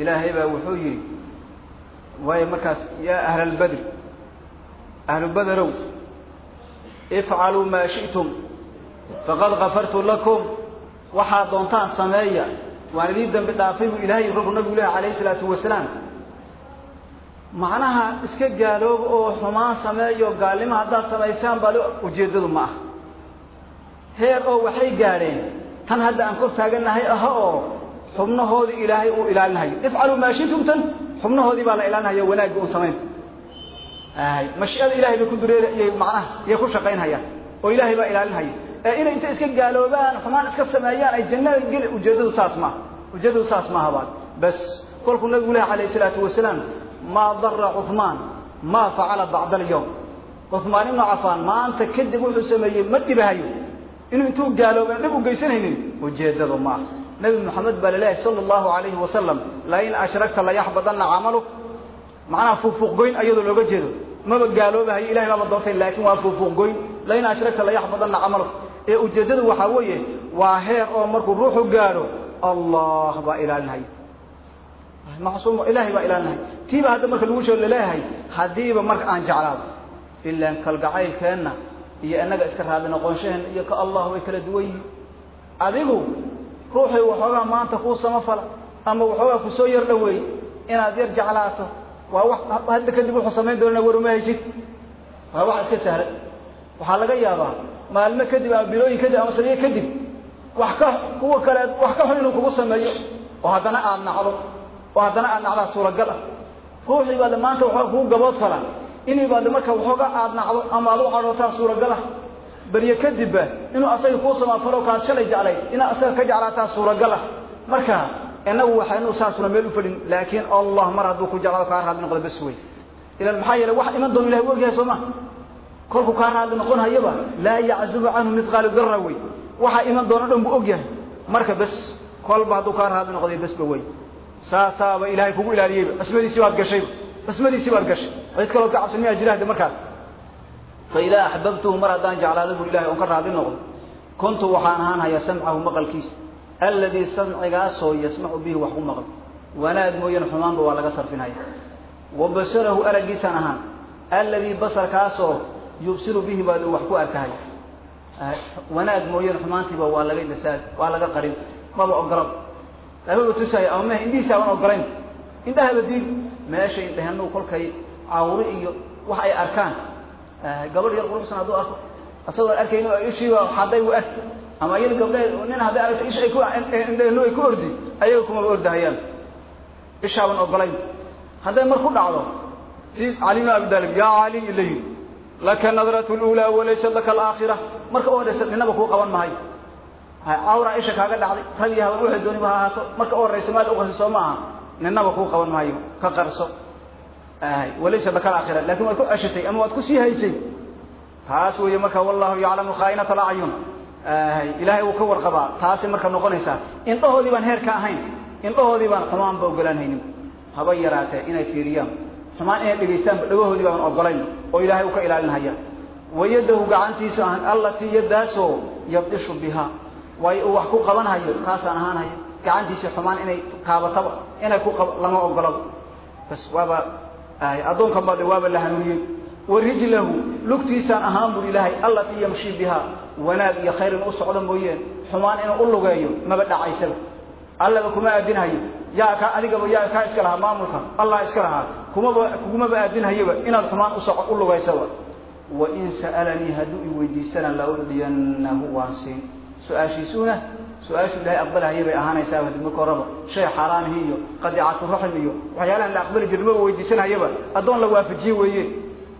ilaahay baa wuxuu yidhi waayo markaas yaa ahla albedri ahlubederow ifcaluu maa shi'tum faqad kafartu lakum waxaad doontaan sameeya waan idiin dambi dhaafay buu ilaahay kolkuu nabigu lehy alayhi isalaatu wasalaam macnaha iska gaalooba oo xumaan sameeyo gaalnimo haddaad samaysaan baa ujeeddadu ma ah heer oo waxay gaadheen tan hadda aan kor taagannahay aha oo xubnahoodii ilaahay uu ilaalinahayo ifcaluu maa tan xubnahoodii baa la ilaalinaya wanaagga un samayn. Ay mashiicada ilahay bay ku dureeriyay macnaha iyay ku shaqaynhayaan oo ilaahay baa ilaalinhaya ee inay intay iska gaaloobaan xumaan iska sameeyaan ay jannada geli ujeeddadu saas maaha ujeeddadu saas maaha baa bas kolkuu nabigu lehy alayh isalaatu wasalaam maa dara cuثmaan maa facala bacda alyawm cuثmaan ibnu cafaan maanta kadib wuxuu sameeyey ma dhibahayo. Inuu intuu gaaloobana dhib u geysanaynin ujeeddadu ma ah nabi baa la leeyahay sala allahu alayhi wasalam lain ashragta layaxbadanna camalu. Macnaha fuufuuqgoyn ayadoo looga jeedo. Maba gaaloobahayo ilahay baaba doontay laakiin waa fuufuuqgoyn lain ashragta layaxbadanna camalu. Ee ujeeddadu waxaa weeye waa heer oo markuu ruuxu gaadho allah baa ilaalinhaya macsuum ilahay baa ilaalinhaya tiiba hadda marka lagu sheego la leeyahay haddiiba marka aan jeclaado ilaan kalgacaylkeenna iyo inaga iska raadi noqonshaheen iyo ka allah way kala duwan yihiin. Adigu ruuxii waxoogaa maanta kuu samafala ama waxoogaa ku soo yar dhaweey inaad yar jeclaato waa wax hadda kadib wuxuu samayn doonana war uma haysid waa wax iska sahlan waxaa laga yaabaa maalmo kadib ama bilooyin kadib ama saniyo kadib wax ka kuwa kale wax ka xun inuu kugu sameeyo oo haddana aad nacdo oo haddana aad nacdaa suuragal ah. Ruuxii baade maanta waxooga kugu gabood fala inay baade marka waxooga aad nacdo ama aad u cadhootaa suuragal ah. Berye kadibba inuu asaga kuu samaafalo kaad shalay jeclay inaad asaga ka jeclaataa suuragal ah. Marka inagu waxaynu saasuna meel u fadhin laakiin allah mar hadduu ku jeclaado kaa raadli noqdo bas wey ilan maxaa yeelay wax iman doon ilahi u soo ma? Kolku kaa raadli noqon laa yaczubu canhu mithqaalu dara wey waxa iman doono dhan buu ogyahay. Marka bes kolba hadduu kaa raadli noqday besba wey saasaaba ilaahay kugu ilaaliyeyba basmadiisii baad gashayba basmadiisii baad gashay. Cid kalood ka cabsan miyaa jirahde markaas? Fa idaa axbabtuhu mar haddaan jeclaado bur ilahay oon ka raadli noqdo kuntu waxaan ahaan samcahu maqalkiisa. Alladii samcigaasoo yasmacu bihi wax ku maqlo wanaag mooyane xumaanba waa laga sarfinhaya wa araggiisaan ahaan alladii basarkaasoo yubsiru bihi baad wax ku arkahay. Wanaag mooyane xumaantiiba waa laga dasaad waa laga qarin. Maba ogolan lamaba tusayo ama indhihiisa aban ogolayn indhahaba diin meesha indhahenu kolkay cawri iyo wax ay arkaan. Gabadh yar quruxsan hadduu arko isagoon arkayn ishiiba hadday u arki. Ama iyada gabdheed nin hadday aragto isha ay ku indhahenu ay ku ordi. Ayaga kumaba ordahayaan. Ishaaban ogolayn hadday mar ku dhacdo si cali bn abi daalib yaa cali la yidhi laka nadratu lula walaysa laka alaakhira marka u horeysa ninaba kuu qaban mahayo cawra isha kaaga dhacday rag iyo waxay dooniba ha ahaato. Marka u horeysa maad uqasi soo maaha. Ninaba kuu qaban maayo ka qarso. Walaysa laka alaakhira laakiin waad ku ceshatay ama waad ku sii haysay? Taas weeye marka wallahu yaclamu khaainata alacyun ilaahay uu ka warqabaa. Taasay marka noqonaysaa indhahoodii baan heer ka ahayn indhahoodii baan xumaanba ogolaanhaynin haba yaraatee inay fiiriyaan. Xumaan inay dhegaystaanba dhagahoodii baan ogolayn oo ilaahay uu ka ilaalinhaya wayadahu gacantiisa ahan allatii yaddaasoo yabdishu biha waayo uu wax ku qabanhayo kaasaan ahaanhayo gacantiisii xumaan inay taabataba inay ku lama ogolaba bas waaba addoonkan baa de waaba la hanuuniyey. Wa rijlahu lugtiisaan ahaan buri ilaahay allatii yamshii biha wanaag iyo khayr in u socdo mooyeen. Xumaan inuu u lugeeyo maba dhacaysaba allaba kuma aadinhayo yaa kaa adigaba yaa kaa iska lahaa maamulka. Allah iska lahaa. Kumaba kugumaba aadinhayoba inaad xumaan usoco u lugaysaba. Wain sa'alanii hadduu i weydiistana la ucdiyanahu waan siin su'aashiisuuna su'aashu ilahay aqbalahaya bay ahaanaysaa marka horaba shay xaaraanihi iyo qadicatu raxim iyo waxyaalahan la aqbali jirin maba weydiisanayaba addoon la waafajiye weeye.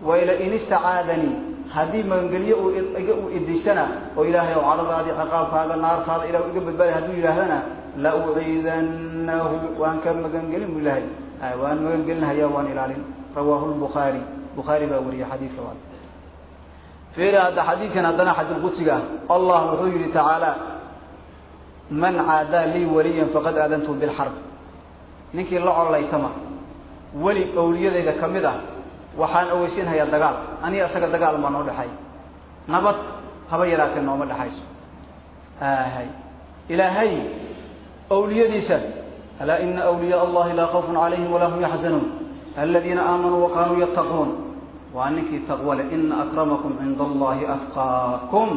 Waila in istacaadanii haddii magangelye uu iga uu idaystana oo ilaahay oo cadhadaadii ciqaabkaaga naartaada ilah iga badbaadi hadduu yidhaahdana la uciidanahu waan ka magangelin bu ilahay waan magangelinhaya waan ilaalin. Rawaahu lbukhaari bukhaari baa wariyey xadiidka fiiri hadda xadiidkan haddana xadiidqudsiga ah allah wuxuu yihi tacaala man caadaa lii waliyan faqad aadantu bilxarb ninkii la collaytama weli owliyadayda ka mid ah waxaan aweysinhayaa dagaal. Aniga isaga dagaal baa noo dhexay nabad haba yaraatee nooma dhexayso hay ilaahay awliyadiisa alaa ina awliyaa allahi laa khawfun calayhim walaa hum yaxzanuun. Aladiina aamanuu wakaanuu yattaquun waa ninkii taqwo leh ina akramakum cinda allahi atqaakum.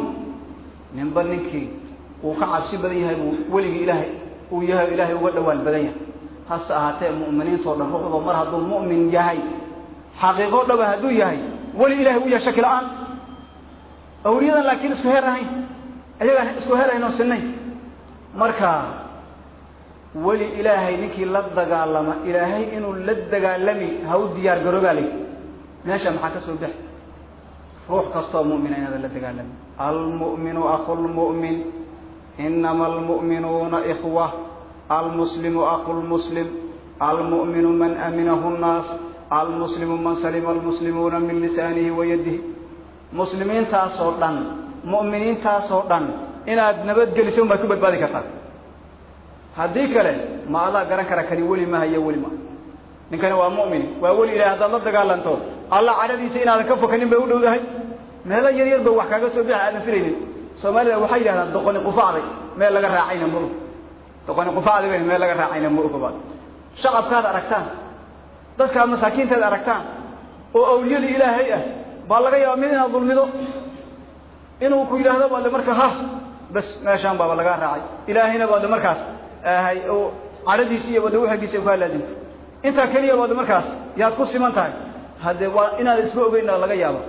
Ninba ninkii uu ka cabsi badan yahay buu weligii ilaahay uu yahay ilaahay uga dhowaan badan yahay. Hase ahaatee mu'miniintao dhan ruuxba mar hadduu mu'min yahay xaqiiqo dhaba hadduu yahay weli ilahay u yahay shaki la'aan awliyadan laakiin isku heer ahayn ayagaan isku heer ahayn oo sinayn marka weli ilaahay ninkii la dagaalama ilaahay inuu la dagaalami ha u diyaar garoogaa lay meesha maxaa ka soo baxi ruux kastoo mu'mina inaadan la dagaalamin almu'minu aku lmu'min inama almu'minuuna ikhwa. Almuslimu aku lmuslim almu'minu man aminahu nnaas almuslimu man salima almuslimuuna min lisaanihi wa yadihi. Muslimiintaasoo dhan mu'miniintaasoo dhan inaad nabadgeliso un baad ku badbaadi kartaa. Haddii kale ma adaa garan kara kani weli maha iyo weli ma. Ninkani waa mu'min waa weli ilahay haddaad la dagaalanto alla cadhadiisa inaadan ka fokanin bay u dhowdahay. Meelo yar yar ba wax kaaga soo bixi aadan filaynin soomaalida waxay yidhahdaan doqoni qufacday meel laga raacayna ma og doqoni qufacday bay meel laga raacayna ma oga baad shacabkaad aragtaan dadkaa masaakiintaad aragtaan oo awliyadii ilaahay ah baa laga yaaba mid inaad dulmido. Inuu ku yidhaahdo baade marka ha bas meeshaan baaba lagaa raacay. Ilaahayna baade markaas ahay oo cadhadiisi iyo baade waxagiisa kaa laazimto intaa keliya baade markaas yaad ku siman tahay haddee waa inaad isma ogeyn laga yaaba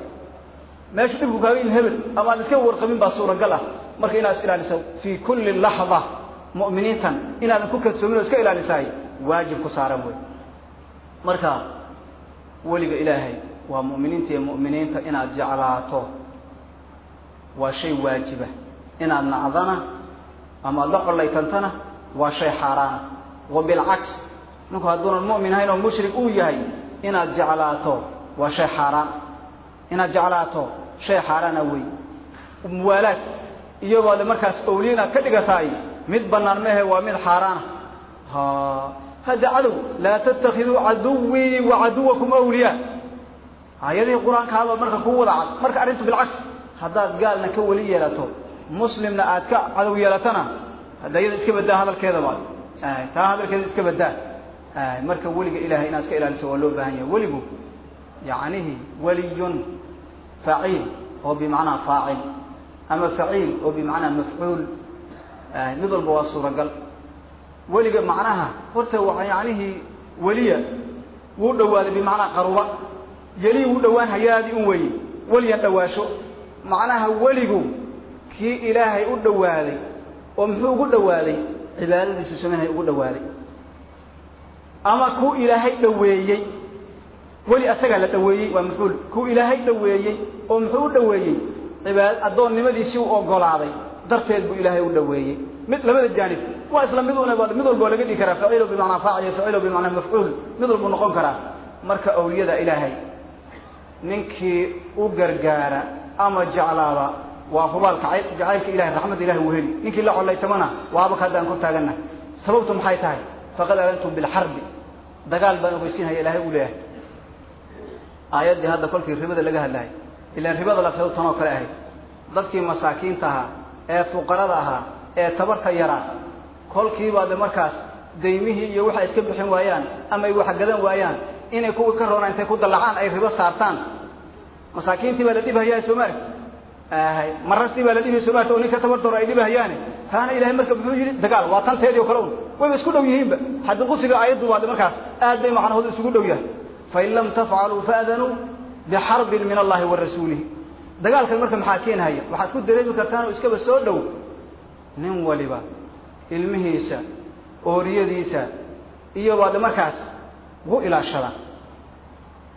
meeshu dhibku kaaga yin hebel ama iska warqabin baa suuragal ah. Marka inaad is ilaaliso fii kulli laxda mu'miniintan inaadan ku kadsoomin oo iska ilaalisaay waajib ku saaran wey marka weliga ilaahay waa mu'miniinta iyo mu'miniinta inaad jeclaato. Waa shay waajiba. Inaad nacdana ama aad la collaytantana waa shay xaaraana. Wa ninku hadduunan mu'min ahayn oo mushrik uu yahay inaad jeclaato waa shay xaaraan. Inaad jeclaato shay xaaraana wey. Muwaalaad iyagoo de markaas awliye inaad ka dhigataay mid bannaan mehe waa mid xaaraana ha hadda cadow laa tattakiduu caduwii wa caduwakum awliyaa. Aayadihii qur'aanka hadoo marka ku wada cad marka arrintu bilcaks haddaad gaalna ka weli yeelato muslimna aad ka cadow yeelatana hadda iyada iska badaa hadalkeeda ba taa hadalkeeda iska badaa marka weliga ilahay inaad iska ilaaliso waa loo baahan yahay. Weligu yacnihi weliyun faciil oo bimacnaa faacil ama faciil oo bimacnaa mafcuul. Mid walba waa suuragal. Weliga macnaha horta waa yacnihii weliya wuu dhawaaday bimacnaa qaruba yelii wuu dhowaan hayaadii un weye weliyan dhawaasho. Macnaha weligu kii ilaahay u dhawaaday oo muxuu ugu dhawaaday? Cibaadadiisu samaynaya ugu dhawaaday ama ku ilaahay dhaweeyey weli asagaa la dhaweeyey waa mafcuul ku ilaahay dhaweeyey oo muxuu u dhaweeyey cibaad addoonnimadiisii u ogolaaday darteed buu ilaahay u dhaweeyey mid labada jaanib waa isla mid una mid walba laga dhigi karaa faciilo bimacnaa faacil faciilo bimacnaa mafcuul mid walbuu noqon karaa. Marka awliyada ilaahay ninkii u gargaara ama jeclaaba waa hubaalka jacaylka ilahay raxmadda ilahay uu heli. Ninkii la collaytamana waaba ka hadda aan kor taagannahay sababtu maxay tahay? Faqad aadantum bilxarbi dagaal baan ogeysiinhaya ilahay uu leeyahay. Aayaddii hadda kolkii ribada laga hadlahay ilaan ribada lafteedu tanoo kale ahayd dadkii masaakiinta ahaa ee fuqarada ahaa ee tabarka yaraa kolkiibaa de markaas daymihii iyo waxay iska bixin waayaan ama ay wax gadan waayaan inay kuwii ka roonaa intay ku dallacaan ay ribo saartaan. Masaakiintii baa la dhibhayaa soomaali. Marastii baa la dhibhay soomaalta oo ninka tabartoro ay dhibhayaane taana ilahay marka muxuu yidhi dagaal waa tanteedii o kale un. Wayba isku dhow yihiinba. Xadiqusiga aayaddu baade markaas aad bay macnahoodu isugu dhow yahay. Fain lam tafcaluu faadanuu bixarbin min allahi wa rasuulihi. Dagaalkan marka maxaa keenhaya waxaad ku dareemi kartaan oo iskaba soo dhow. Nin waliba ilmihiisa ooriyadiisa iyo baade markaas gu ilaashada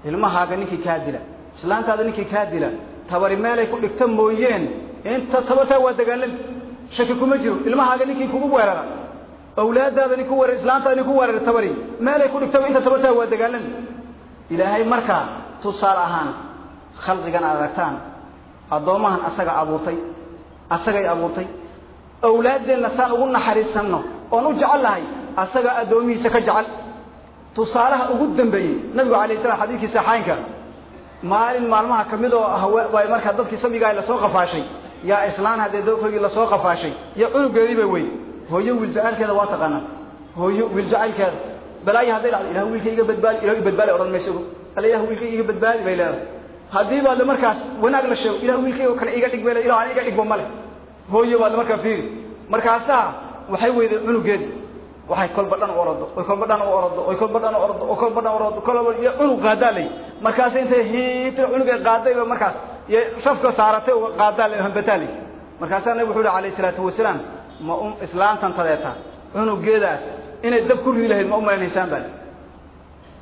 ilmahaaga ninkii kaa dila islaantaada ninkii kaa dila tabari meelay ku dhigta mooyeen. Inta tabartaa waa dagaalami shaki kuma jiro ilmahaaga ninkii kugu weerara awlaadaada nin ku weerar islaantaada nin ku weerara tabari meelay ku dhigtaba inta tabartaa waa dagaalami ilaahay markaa tusaale ahaan khalqigan aad aragtaan addoommahan asaga abuurtay asagay abuurtay awlaaddeenna saan ugu naxariisanno oon u jecel lahay asagaa addoomihiisa ka jecel tusaalaha ugu dambeeyey nabigu alayh salam xadiidkii saxaynka maalin maalmaha ka mid oo haway markaa dadkii sabigaa la soo qafaashay yaa islaan haddee dadkoygii la soo qafaashay iyo cunugeediiba wey. Hooyo wiil jacaylkeeda waa taqaanaa. Hooyo wiil jacaylkeeda balaayo hadday dhacdo ilah wiilka badbaadi ilah badbaadi odhan mayso alla ilah wiilka badbaadi bay leedahay. Haddii baad markaas wanaag la sheego ilah wiilkaygo kale iga dhig bay le ilah aan iga dhigba male. Hooyo baad markaa fiiri. Markaasaa waxay weyday cunugeedi waxay kolba dhan u orado oy kolba dhan u orado oy kolba dhan u orado oo kolba dhan u orado kolba iyo cunug qaadaa lay markaas intay hiita cunug ay qaadayba markaas iyo shafka saaratay qaadaa lay hambataa lay markaasaa nabigu wuxuu alayhi salaatu wasalaam ma um islaantan tadeeta inay dab ku rii lahayd ma u malaynaysaan baa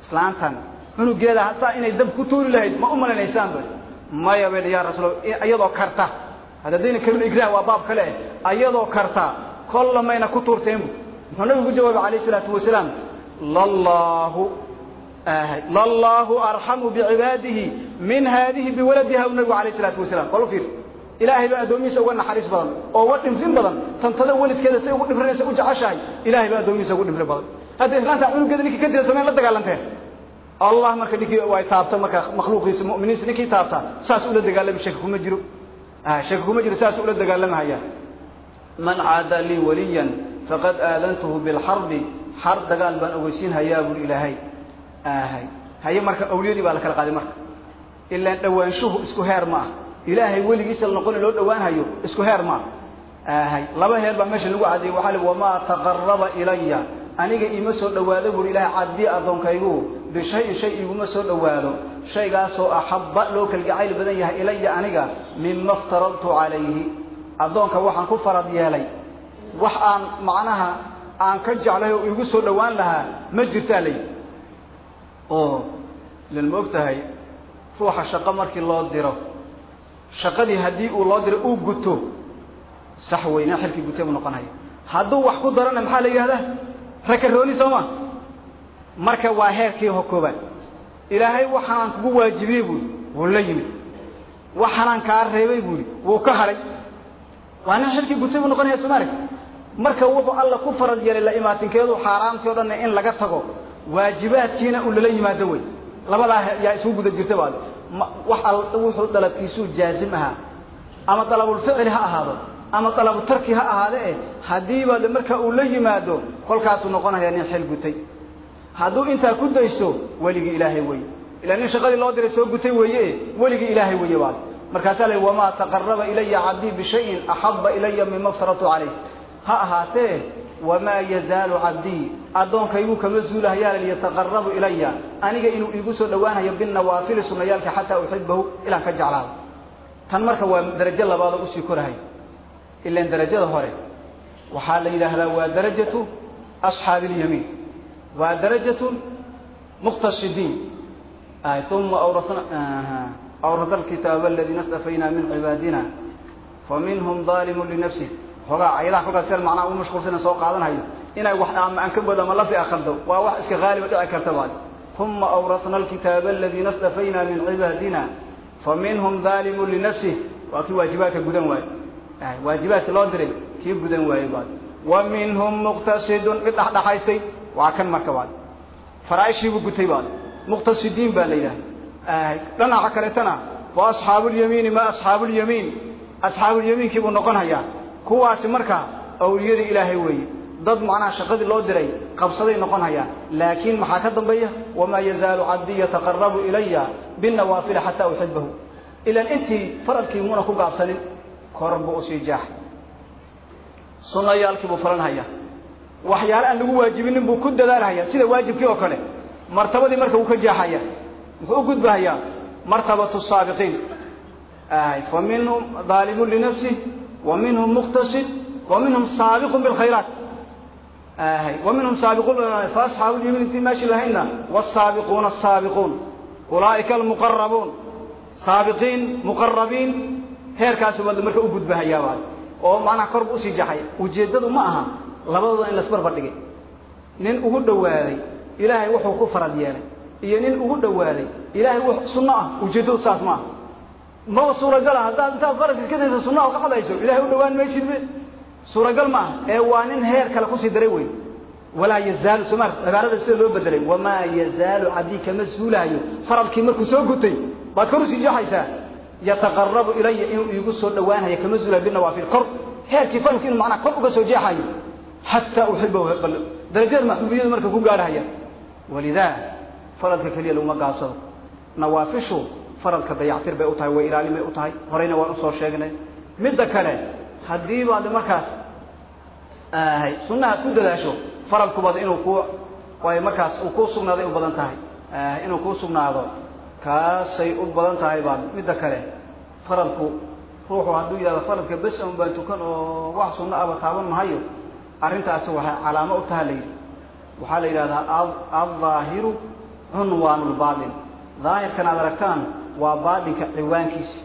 islaantan cunugeeda saa inay dab ku tuuri lahayd ma u malaynaysaan ba maya bay ya rasuul iyadoo karta haddayna karin igraah waa baab kale iyadoo karta kolla mayna ku tuurteenbu muxuu nabigu ku jawaabay alayh isalaatu wasalaam lallahu lallahu arxamu bicibaadihi min haadihi biwaladiha nabigu alayh isalaatu wasalaam kol fiir ilaahay baa addoomihiisa uga naxariis badan oo uga dhimrin badan tantada welidkeeda say ugu dhimrinaysa u jeceshahay ilahay baa addoomihiisa ugu dhimri badan hadda islaanta cunugeeda ninkii ka dila samayn la dagaalanteen allah marka ninkii ay taabto marka makhluuqiisa mu'miniinta ninkii taabta saas ula dagaalami shaki kuma jiro shaki kuma jiro saas ula dagaalamahaya man caada lii waliyan faqad aadantuhu bilxarbi xar dagaal baan ogeysiin hayaa buri ilaahay ahay haye marka awliyadii baa la kala qaaday marka. Ilaan dhawaanshuhu isku heer ma ah ilaahay weligiisa la noqoni loo dhawaanhayo isku heer ma ah laba heer baa meesha lagu cadiyay waxaa li wamaa taqaraba ilaya aniga iima soo dhawaado buri ilaahay cabdii addoonkaygu bishayin shay iguma soo dhawaado shaygaasoo axabba loo kalgacayl badan yahay ilaya aniga mima aftaradtu calayhi. Addoonka waxaan ku farad yeelay. Wax aan macnaha aan ka jeclay oo igu soo dhowaan lahaa ma jirtaa layi oo ilan ma og tahay ruuxa shaqo markii loo diro. Shaqadii haddii uu loo diray uu guto. Sax weyna xilkii gutay buu noqonaya. Hadduu wax ku darana maxaa la yidhahdaa rakarooni soo ma. Marka waa heerkii ho koobaad ilaahay waxaanaan kugu waajibiyey buui wuu la yimid. Waxaanaan kaa reebay buui wuu ka haray nin xilkii gutay buu noqonaya somaali marka wuxuu alla ku farad yeelay la imaatinkeedu xaaraamtii o dhanna in laga tago waajibaadkiina uu lala yimaado wey. Labadaa yaa isugu guda jirta baad wax wuxuu dalabkiisuu jaazim ahaa. Ama dalabulficli ha ahaado. Ama dalabu tarki ha ahaade eh. Haddiiba marka uu la yimaado kolkaasuu noqonaya nin xil gutay. Hadduu intaa ku daysto weligii ilaahay weye ilaa nin shaqadii loo diray soo gutay weeye weligii ilaahay weye baad markaasaa la wamaa taqaraba ilaya cabdii bishayin axaba ilaya mima aftaratu calayh. Ha ahaatee wamaa yazaalu cabdii addoonkaygu kama zuulahayaa yataqarabu ilaya aniga inuu iigu soo dhowaanayo binawaafili sunayaalka xataa uxibahu ilaan ka jeclaado tan marka waa darajo labaadoo u sii korahay ilan darajada hore waxaa la yidhaahdaa waa darajatu asxaabi اlyamiin waa darajatu muqtasidiin uma awrasa alkitaaba aladina stafayna min cibaadina faminhum aalimu linafsih xoogaa ayadaha kolkaas seen macnaha u mashquulsana soo qaadanhayo inay wax ama aan ka bodo ama lafi akrdo waa wax iska haaliba dhici karta baad uma awrasna alkitaaba aladina stafayna min cibaadina faminhum aalimu linafsih waa kii waajibaadka gudan waaye waajibaadki loo diray kii gudan waaye baad wa minhum muqtasidun mid dhexdhexaystay waa kan marka baad faraaishiibuu gutay baad muqtasidiin baa la yidhaha dhanaca kaleetana wa asxaabu lyamiini ma asxaabu lyamiin asxaabulyamiinkii buu noqon kuwaasi marka awliyadii ilaahay weeye. Dad macnaha shaqadii loo diray qabsaday noqon hayaan. Laakiin maxaa ka dambeeya? Wamaa yazaalu cabdii yataqarabu ilaya binawaafili xataa uxibahu ilan intii faradkii muuna ku gaabsanin kor buu u sii jaaxay. Sunayaalkii buu falanhaya waxyaale aan lagu waajibinin buu ku dadaalhaya sida waajibkii oo kale. Martabadii marka wuu ka jaaxaya muxuu u gudbahayaa martabatu saabiqiin. Fa minhum daalimun muqtasid wa minhum saabiqun bilkhayraat wa minhum saabiqun fa asxaabu lyamiin intii meeshi lahayna wasaabiquuna asaabiquun ulaa'ika almuqarabuun saabiqiin muqarabiin heerkaasi baad marka u gudbahayaabaa oo macnaha korba u sii jaxay. Ujeeddadu ma aha. Labadooda in lasbarbar dhigay. Nin ugu dhowaaday ilaahay wuxuu ku farad yeelay. Iyo nin ugu dhowaaday ilaahay w sunno ah. Ujeeddadu saas ma aha maba suuragala haddaad intaad faradka iska daysa sunna oo ka qadayso ilahay u dhowaan maysidbe suuragal ma ee waa nin heer kale ku sii daray wey walaa yazaalu soma cibaarada sida loo bedelay wamaa yazaalu cabdii kama suulaayo faradkii markuu soo gutay baad kor u sii jaxaysaa. Yataqarabu ilaya inuu iigu soo dhowaanhayo kama zuulayo binawaafil kor. Heerkii faradkii inuu macnaha kor uga soo jeexayo xataa uxibahu darajada maxbuubiyadu marka ku gaarhaya walidaa faradka keliya laguma gaabsado nawaafishu faradka dayactir bay tahay way ilaalin bay u tahay. Horeyna waan u soo sheegnay. Midda kale haddii baad markaas sunnahaad ku dadaasho faradkubada inuu ku ay markaas uu kuu sugnaaday u badan tahay. Inuu kuu sugnaado kaasay u badan tahay baa midda kale faradku ruuxu hadduu yidhahdo faradka bes un baan tukan oo wax sunno aba taaban mahayo arrintaasi waxay calaamo u taha la yidhi. Waxaa la yidhahdaa aldaahiru cunwaan lbaatin daahirkan aad aragtaan waa baatinka ciwaankiisi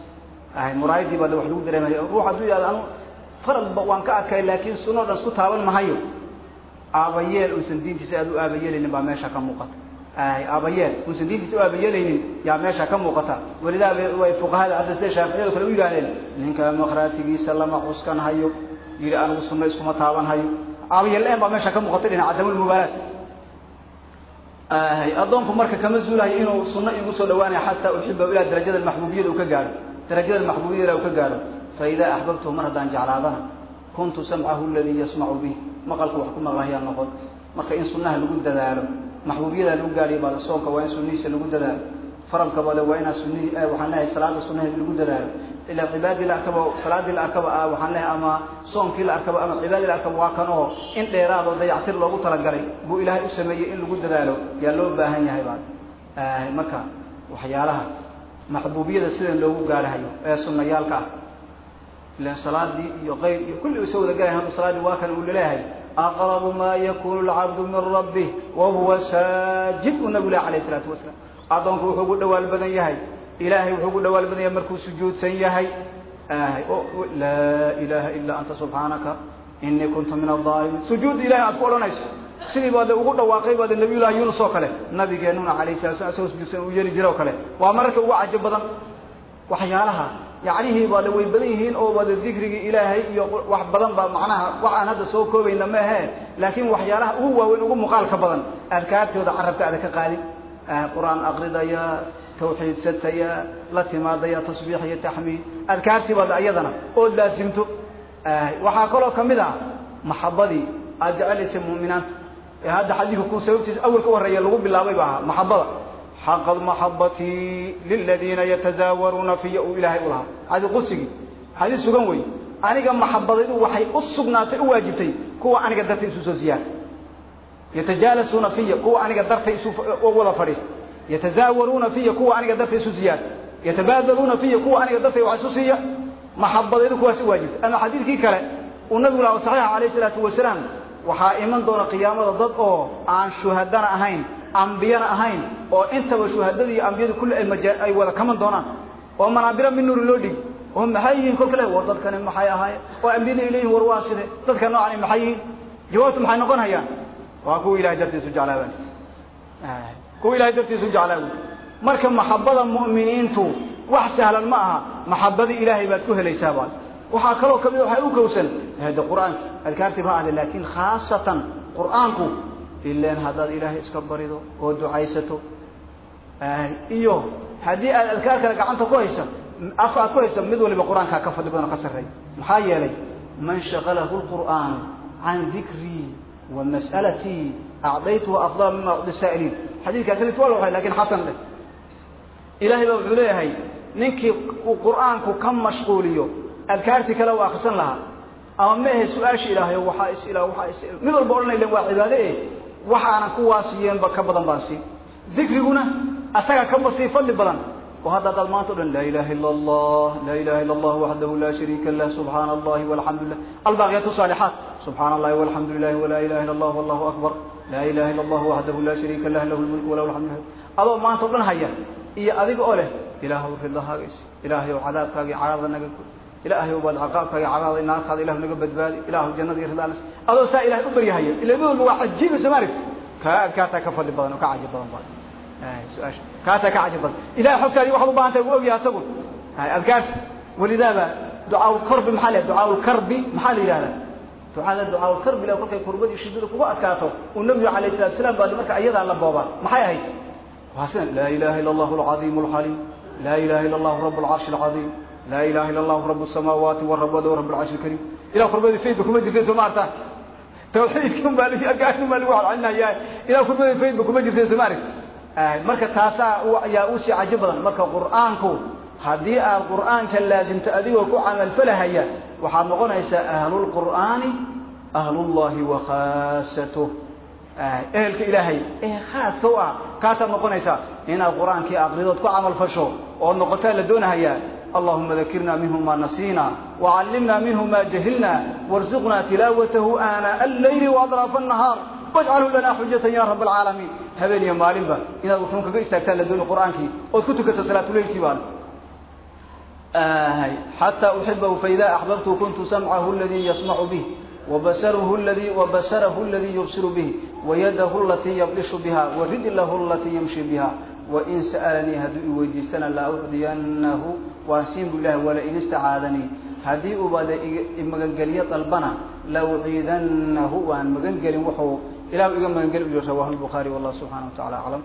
muraayadii baa wax lagu dareemaya ruux hadduu yidhahdo anu faradba waan ka arkay laakiin sunno dhan isku taaban mahayo. Aabayeel uusan diintiisa aad u aabayeelaynin baa meesha ka muuqata. Aabayeel uusan diintiisa u aabayeelaynin yaa meesha ka muuqata. Welidaa way fuqahada hadda sida shaaficiyadu kale u yidhahdeen ninka makhraatigiisa lama cuskan hayo yidhi anigu sunno iskuma taaban hayo. Aabayeel la-een baa meesha ka muuqatay dhinaca cadamulmubaalaad addoonku marka kama zuulayo inuu sunno igu soo dhawaanayo xataa uxibahu ilaa darajada maxbuubiyada uu ka gaadho darajada maxbuubiyada ilaa uu ka gaadho fa idaa axbabtuhu mar haddaan jeclaadana kuntu samcahu aladii yasmacu bih maqalku wax ku maqlahayaa noqon. Marka in sunnaha lagu dadaalo maxbuubiyadaa lagu gaadhiyo baada soonka waa in sunnihiisa lagu dadaalo faradka bade waa inaa sunnihi waxaan leehay salaada sunnaheeda lagu dadaalo. Ilaa cibaadii la arkaba salaadii la arkaba ah waxaan leehay ama soonkii la arkaba ama cibaadii la arkaba waa kan oo in dheeraad oo dayactir loogu talagalay buu ilaahay u sameeyey in lagu dadaalo. Yaa loo baahan yahay baa. Marka waxyaalaha maxbuubiyada sidan loogu gaadhahayo ee sunnayaalka ah ilan salaadii iyo qayr iyo kulli u soo wada galayan hadda salaadii waa kan uu la leeyahay. Aqrabu ma yakunu alcabdu min rabbih wa huwa saajid u nabigu lah alayh isalaatu wasalaam addoonku wuxuu ugu dhawaal badan yahay. Ilaahay wuxuu ugu dhawaal badan yahay markuu sujuudsan yahay. Laa ilaaha ilaa anta subxaanaka inii kuntu min adaalimiin sujuudda ilahay aad ku odhanayso. Sidii baad ugu dhawaaqay baad nabiyullahi yunus oo kale nabigeenuna alayh sala slam asagoo sujuudsan uu yeeli jira oo kale. Waa mararka ugu cajo badan waxyaalaha. Yacnihii baada way badan yihiin oo baada dikrigii ilaahay iyo wax badan baa macnaha wax aan hadda soo koobayna ma ahe. Laakiin waxyaalaha ugu waaweyn ugu muuqaalka badan adkaartooda carabka ada ka qaadin qur'aan aqridaya tawxiidsataya la timaadaya tasbiix iyo taxmiid. Adkaartii baada iyadana ood laasimto waxaa kaloo ka mid ah maxabadii aad jecelaysay mu'minaanta. Ee hadda xadiidka ku sababtiisa awal ka horreeya lagu bilaabay ba ahaa maxabada. Xaqad maxabatii liladiina yatazaawaruuna fiya uu ilaahay u lahaa. Xadiis qusigii xadiis sugan wey. Aniga maxabadaydu waxay u sugnaatay u waajibtay kuwa aniga dartay isu soo siyaartay yatajaalisuuna fiya kuwa aniga dartay isu wada fadhiista yatazaawaruuna fiya kuwa aniga dartay isu siyaartay yatabaadaluuna fiya kuwa aniga dartay wax isu siiya maxabadaydu kuwaas u waajibtay ama xadiidkii kale uu nabigu laha saxiixa alayh isalaatu wasalaam waxaa iman doona qiyaamada dad oo aan shuhadana ahayn ambiyana ahayn oo intaba shuhadadii iyo ambiyadu kulli ay wada kaman doonaan oo manaabira min nuuri loo dhigi oo maxay yihiin kolka le war dadkani maxay ahaayeen oo ambiyada ay leeyihiin war waa side dadka noocani maxay yihiin jawaabtu maxay noqon waa kuwa ilahay dartiisu jeclaaban kuwa ilahay dartiisu jeclaaban marka maxabada mu'miniintu wax sahlan ma aha maxabadii ilaahay baad ku helaysaa baa. Waxaa kaloo ka mid waxay u kowsan hada qur'aanki adkaartii ma ahde laakin khaasatan qur'aanku haddaad ilaahay iska barido oo ducaysato iyo haddii aad adkaar kale gacanta ku haysa afka aad ku haysa mid waliba qur'aankaa ka fadli badan ka sarreeya. Maxaa yeelay man shaqalahu lqur'aanu can dikrii afdala mima ucdi saa'iliin xadiidkaa sanadki waa la waxay laakiin xasan dheh ilahay baa wuxuu leeyahay ninkii uu qur'aanku ka mashquuliyo adkaartii kale u akrisan lahaa ama mehe su'aasha ilaahayo waxaa is ila waxaa is mid walba odhanay len waa cibaade eh waxaanan kuwaasiyeenba hadda haddaad maanta o dhan laa ilaha illa allah laa ilaha illa allah waxdahu laa shariika lah subxaana allahi walxamdu lilah albaaqiyaat saalixaat subxaana allahi walxamdu lilahi walaa ilaha illa allah wallahu akbar laa ilaha illa allah waxdahu laa shariika lah lahu lmulku walahu alxamdu adoo maanta o dhan haya iyo adiga oo leh ilaahu ridahaagas ilaahay ow cadaabkaagii cadaabda naga ilaahay baad caqaabkaaga cadaada naartaada ilahu naga badbaadi ilahu jannada iyo ridaanas adoo saa ilahay u baryahaya ila mid walba waa cajiiba soomaalia kaa adkaartaa ka fadli badan oo ka cajib badan ba kaasaa ka cajib badan. Ilahay xogtaadi waxaad u baahan tahay wuu ogyahay asagu. Adkaarta walidaaba ducaa lkarbi maxaa la ducaa lkarbi maxaa la yidhahdaa? Ducada ducaa lkarbi la kolkay kurbadii shidada kugu adkaato uu nabigu alayh salatu salaam baa marka iyadaa la boobaa. Maxay ahayd? Waa sidan laa ilaha illa allahu alcadiim alxaliim. Laa ilaha illa allahu rabu alcarshi alcadiim. Laa ilaha illa allahu rabu samaawaati warabad rab alcarshi alkariim ilah kurbadii faydba kuma jirtay soo ma tawxiidkan baa adkaartan baa lagu celcelinaya ilah kurbadii faydba kuma jirtay soo ma marka taasaa ayaa u sii cajo badan. Marka qur'aanku haddii aad qur'aanka laasimto adigoo ku camalfalahaya waxaad noqonaysaa ahlulqur'aani ahlullahi wa khaasatuh. Ehelka ilaahay ee khaaska u ah kaasaad noqonaysaa inaad qur'aankii aqridood ku camal fasho ood noqotaa la doonahayaa allahuma dakirna minhu ma nasiina wacallimna minhu ma jahilna warzuqna tilaawatahu aanaa allayli waadraafa annahaar wajcalhu lana xujatan ya rab alcaalamiin habeen iyo maalinba inaad wuxuun kaga istaagtaan la dooni qur'aankii ood ku tukato salaatuleylkii baan xataa uxibahu faida axbabtu kuntu samcahu aladii yasmacu bih وبصره الذي وبصره الذي يبصر به ويده التي يبطش بها ورجله التي يمشي بها وإن سألني هدوء ويديستنا لا أعطينه وأسيم بالله ولئن استعاذني هدي أبدا مغنقلية طلبنا لو عيدنه وأن مغنقل وحو إله إذا مغنقل رواه البخاري والله سبحانه وتعالى أعلم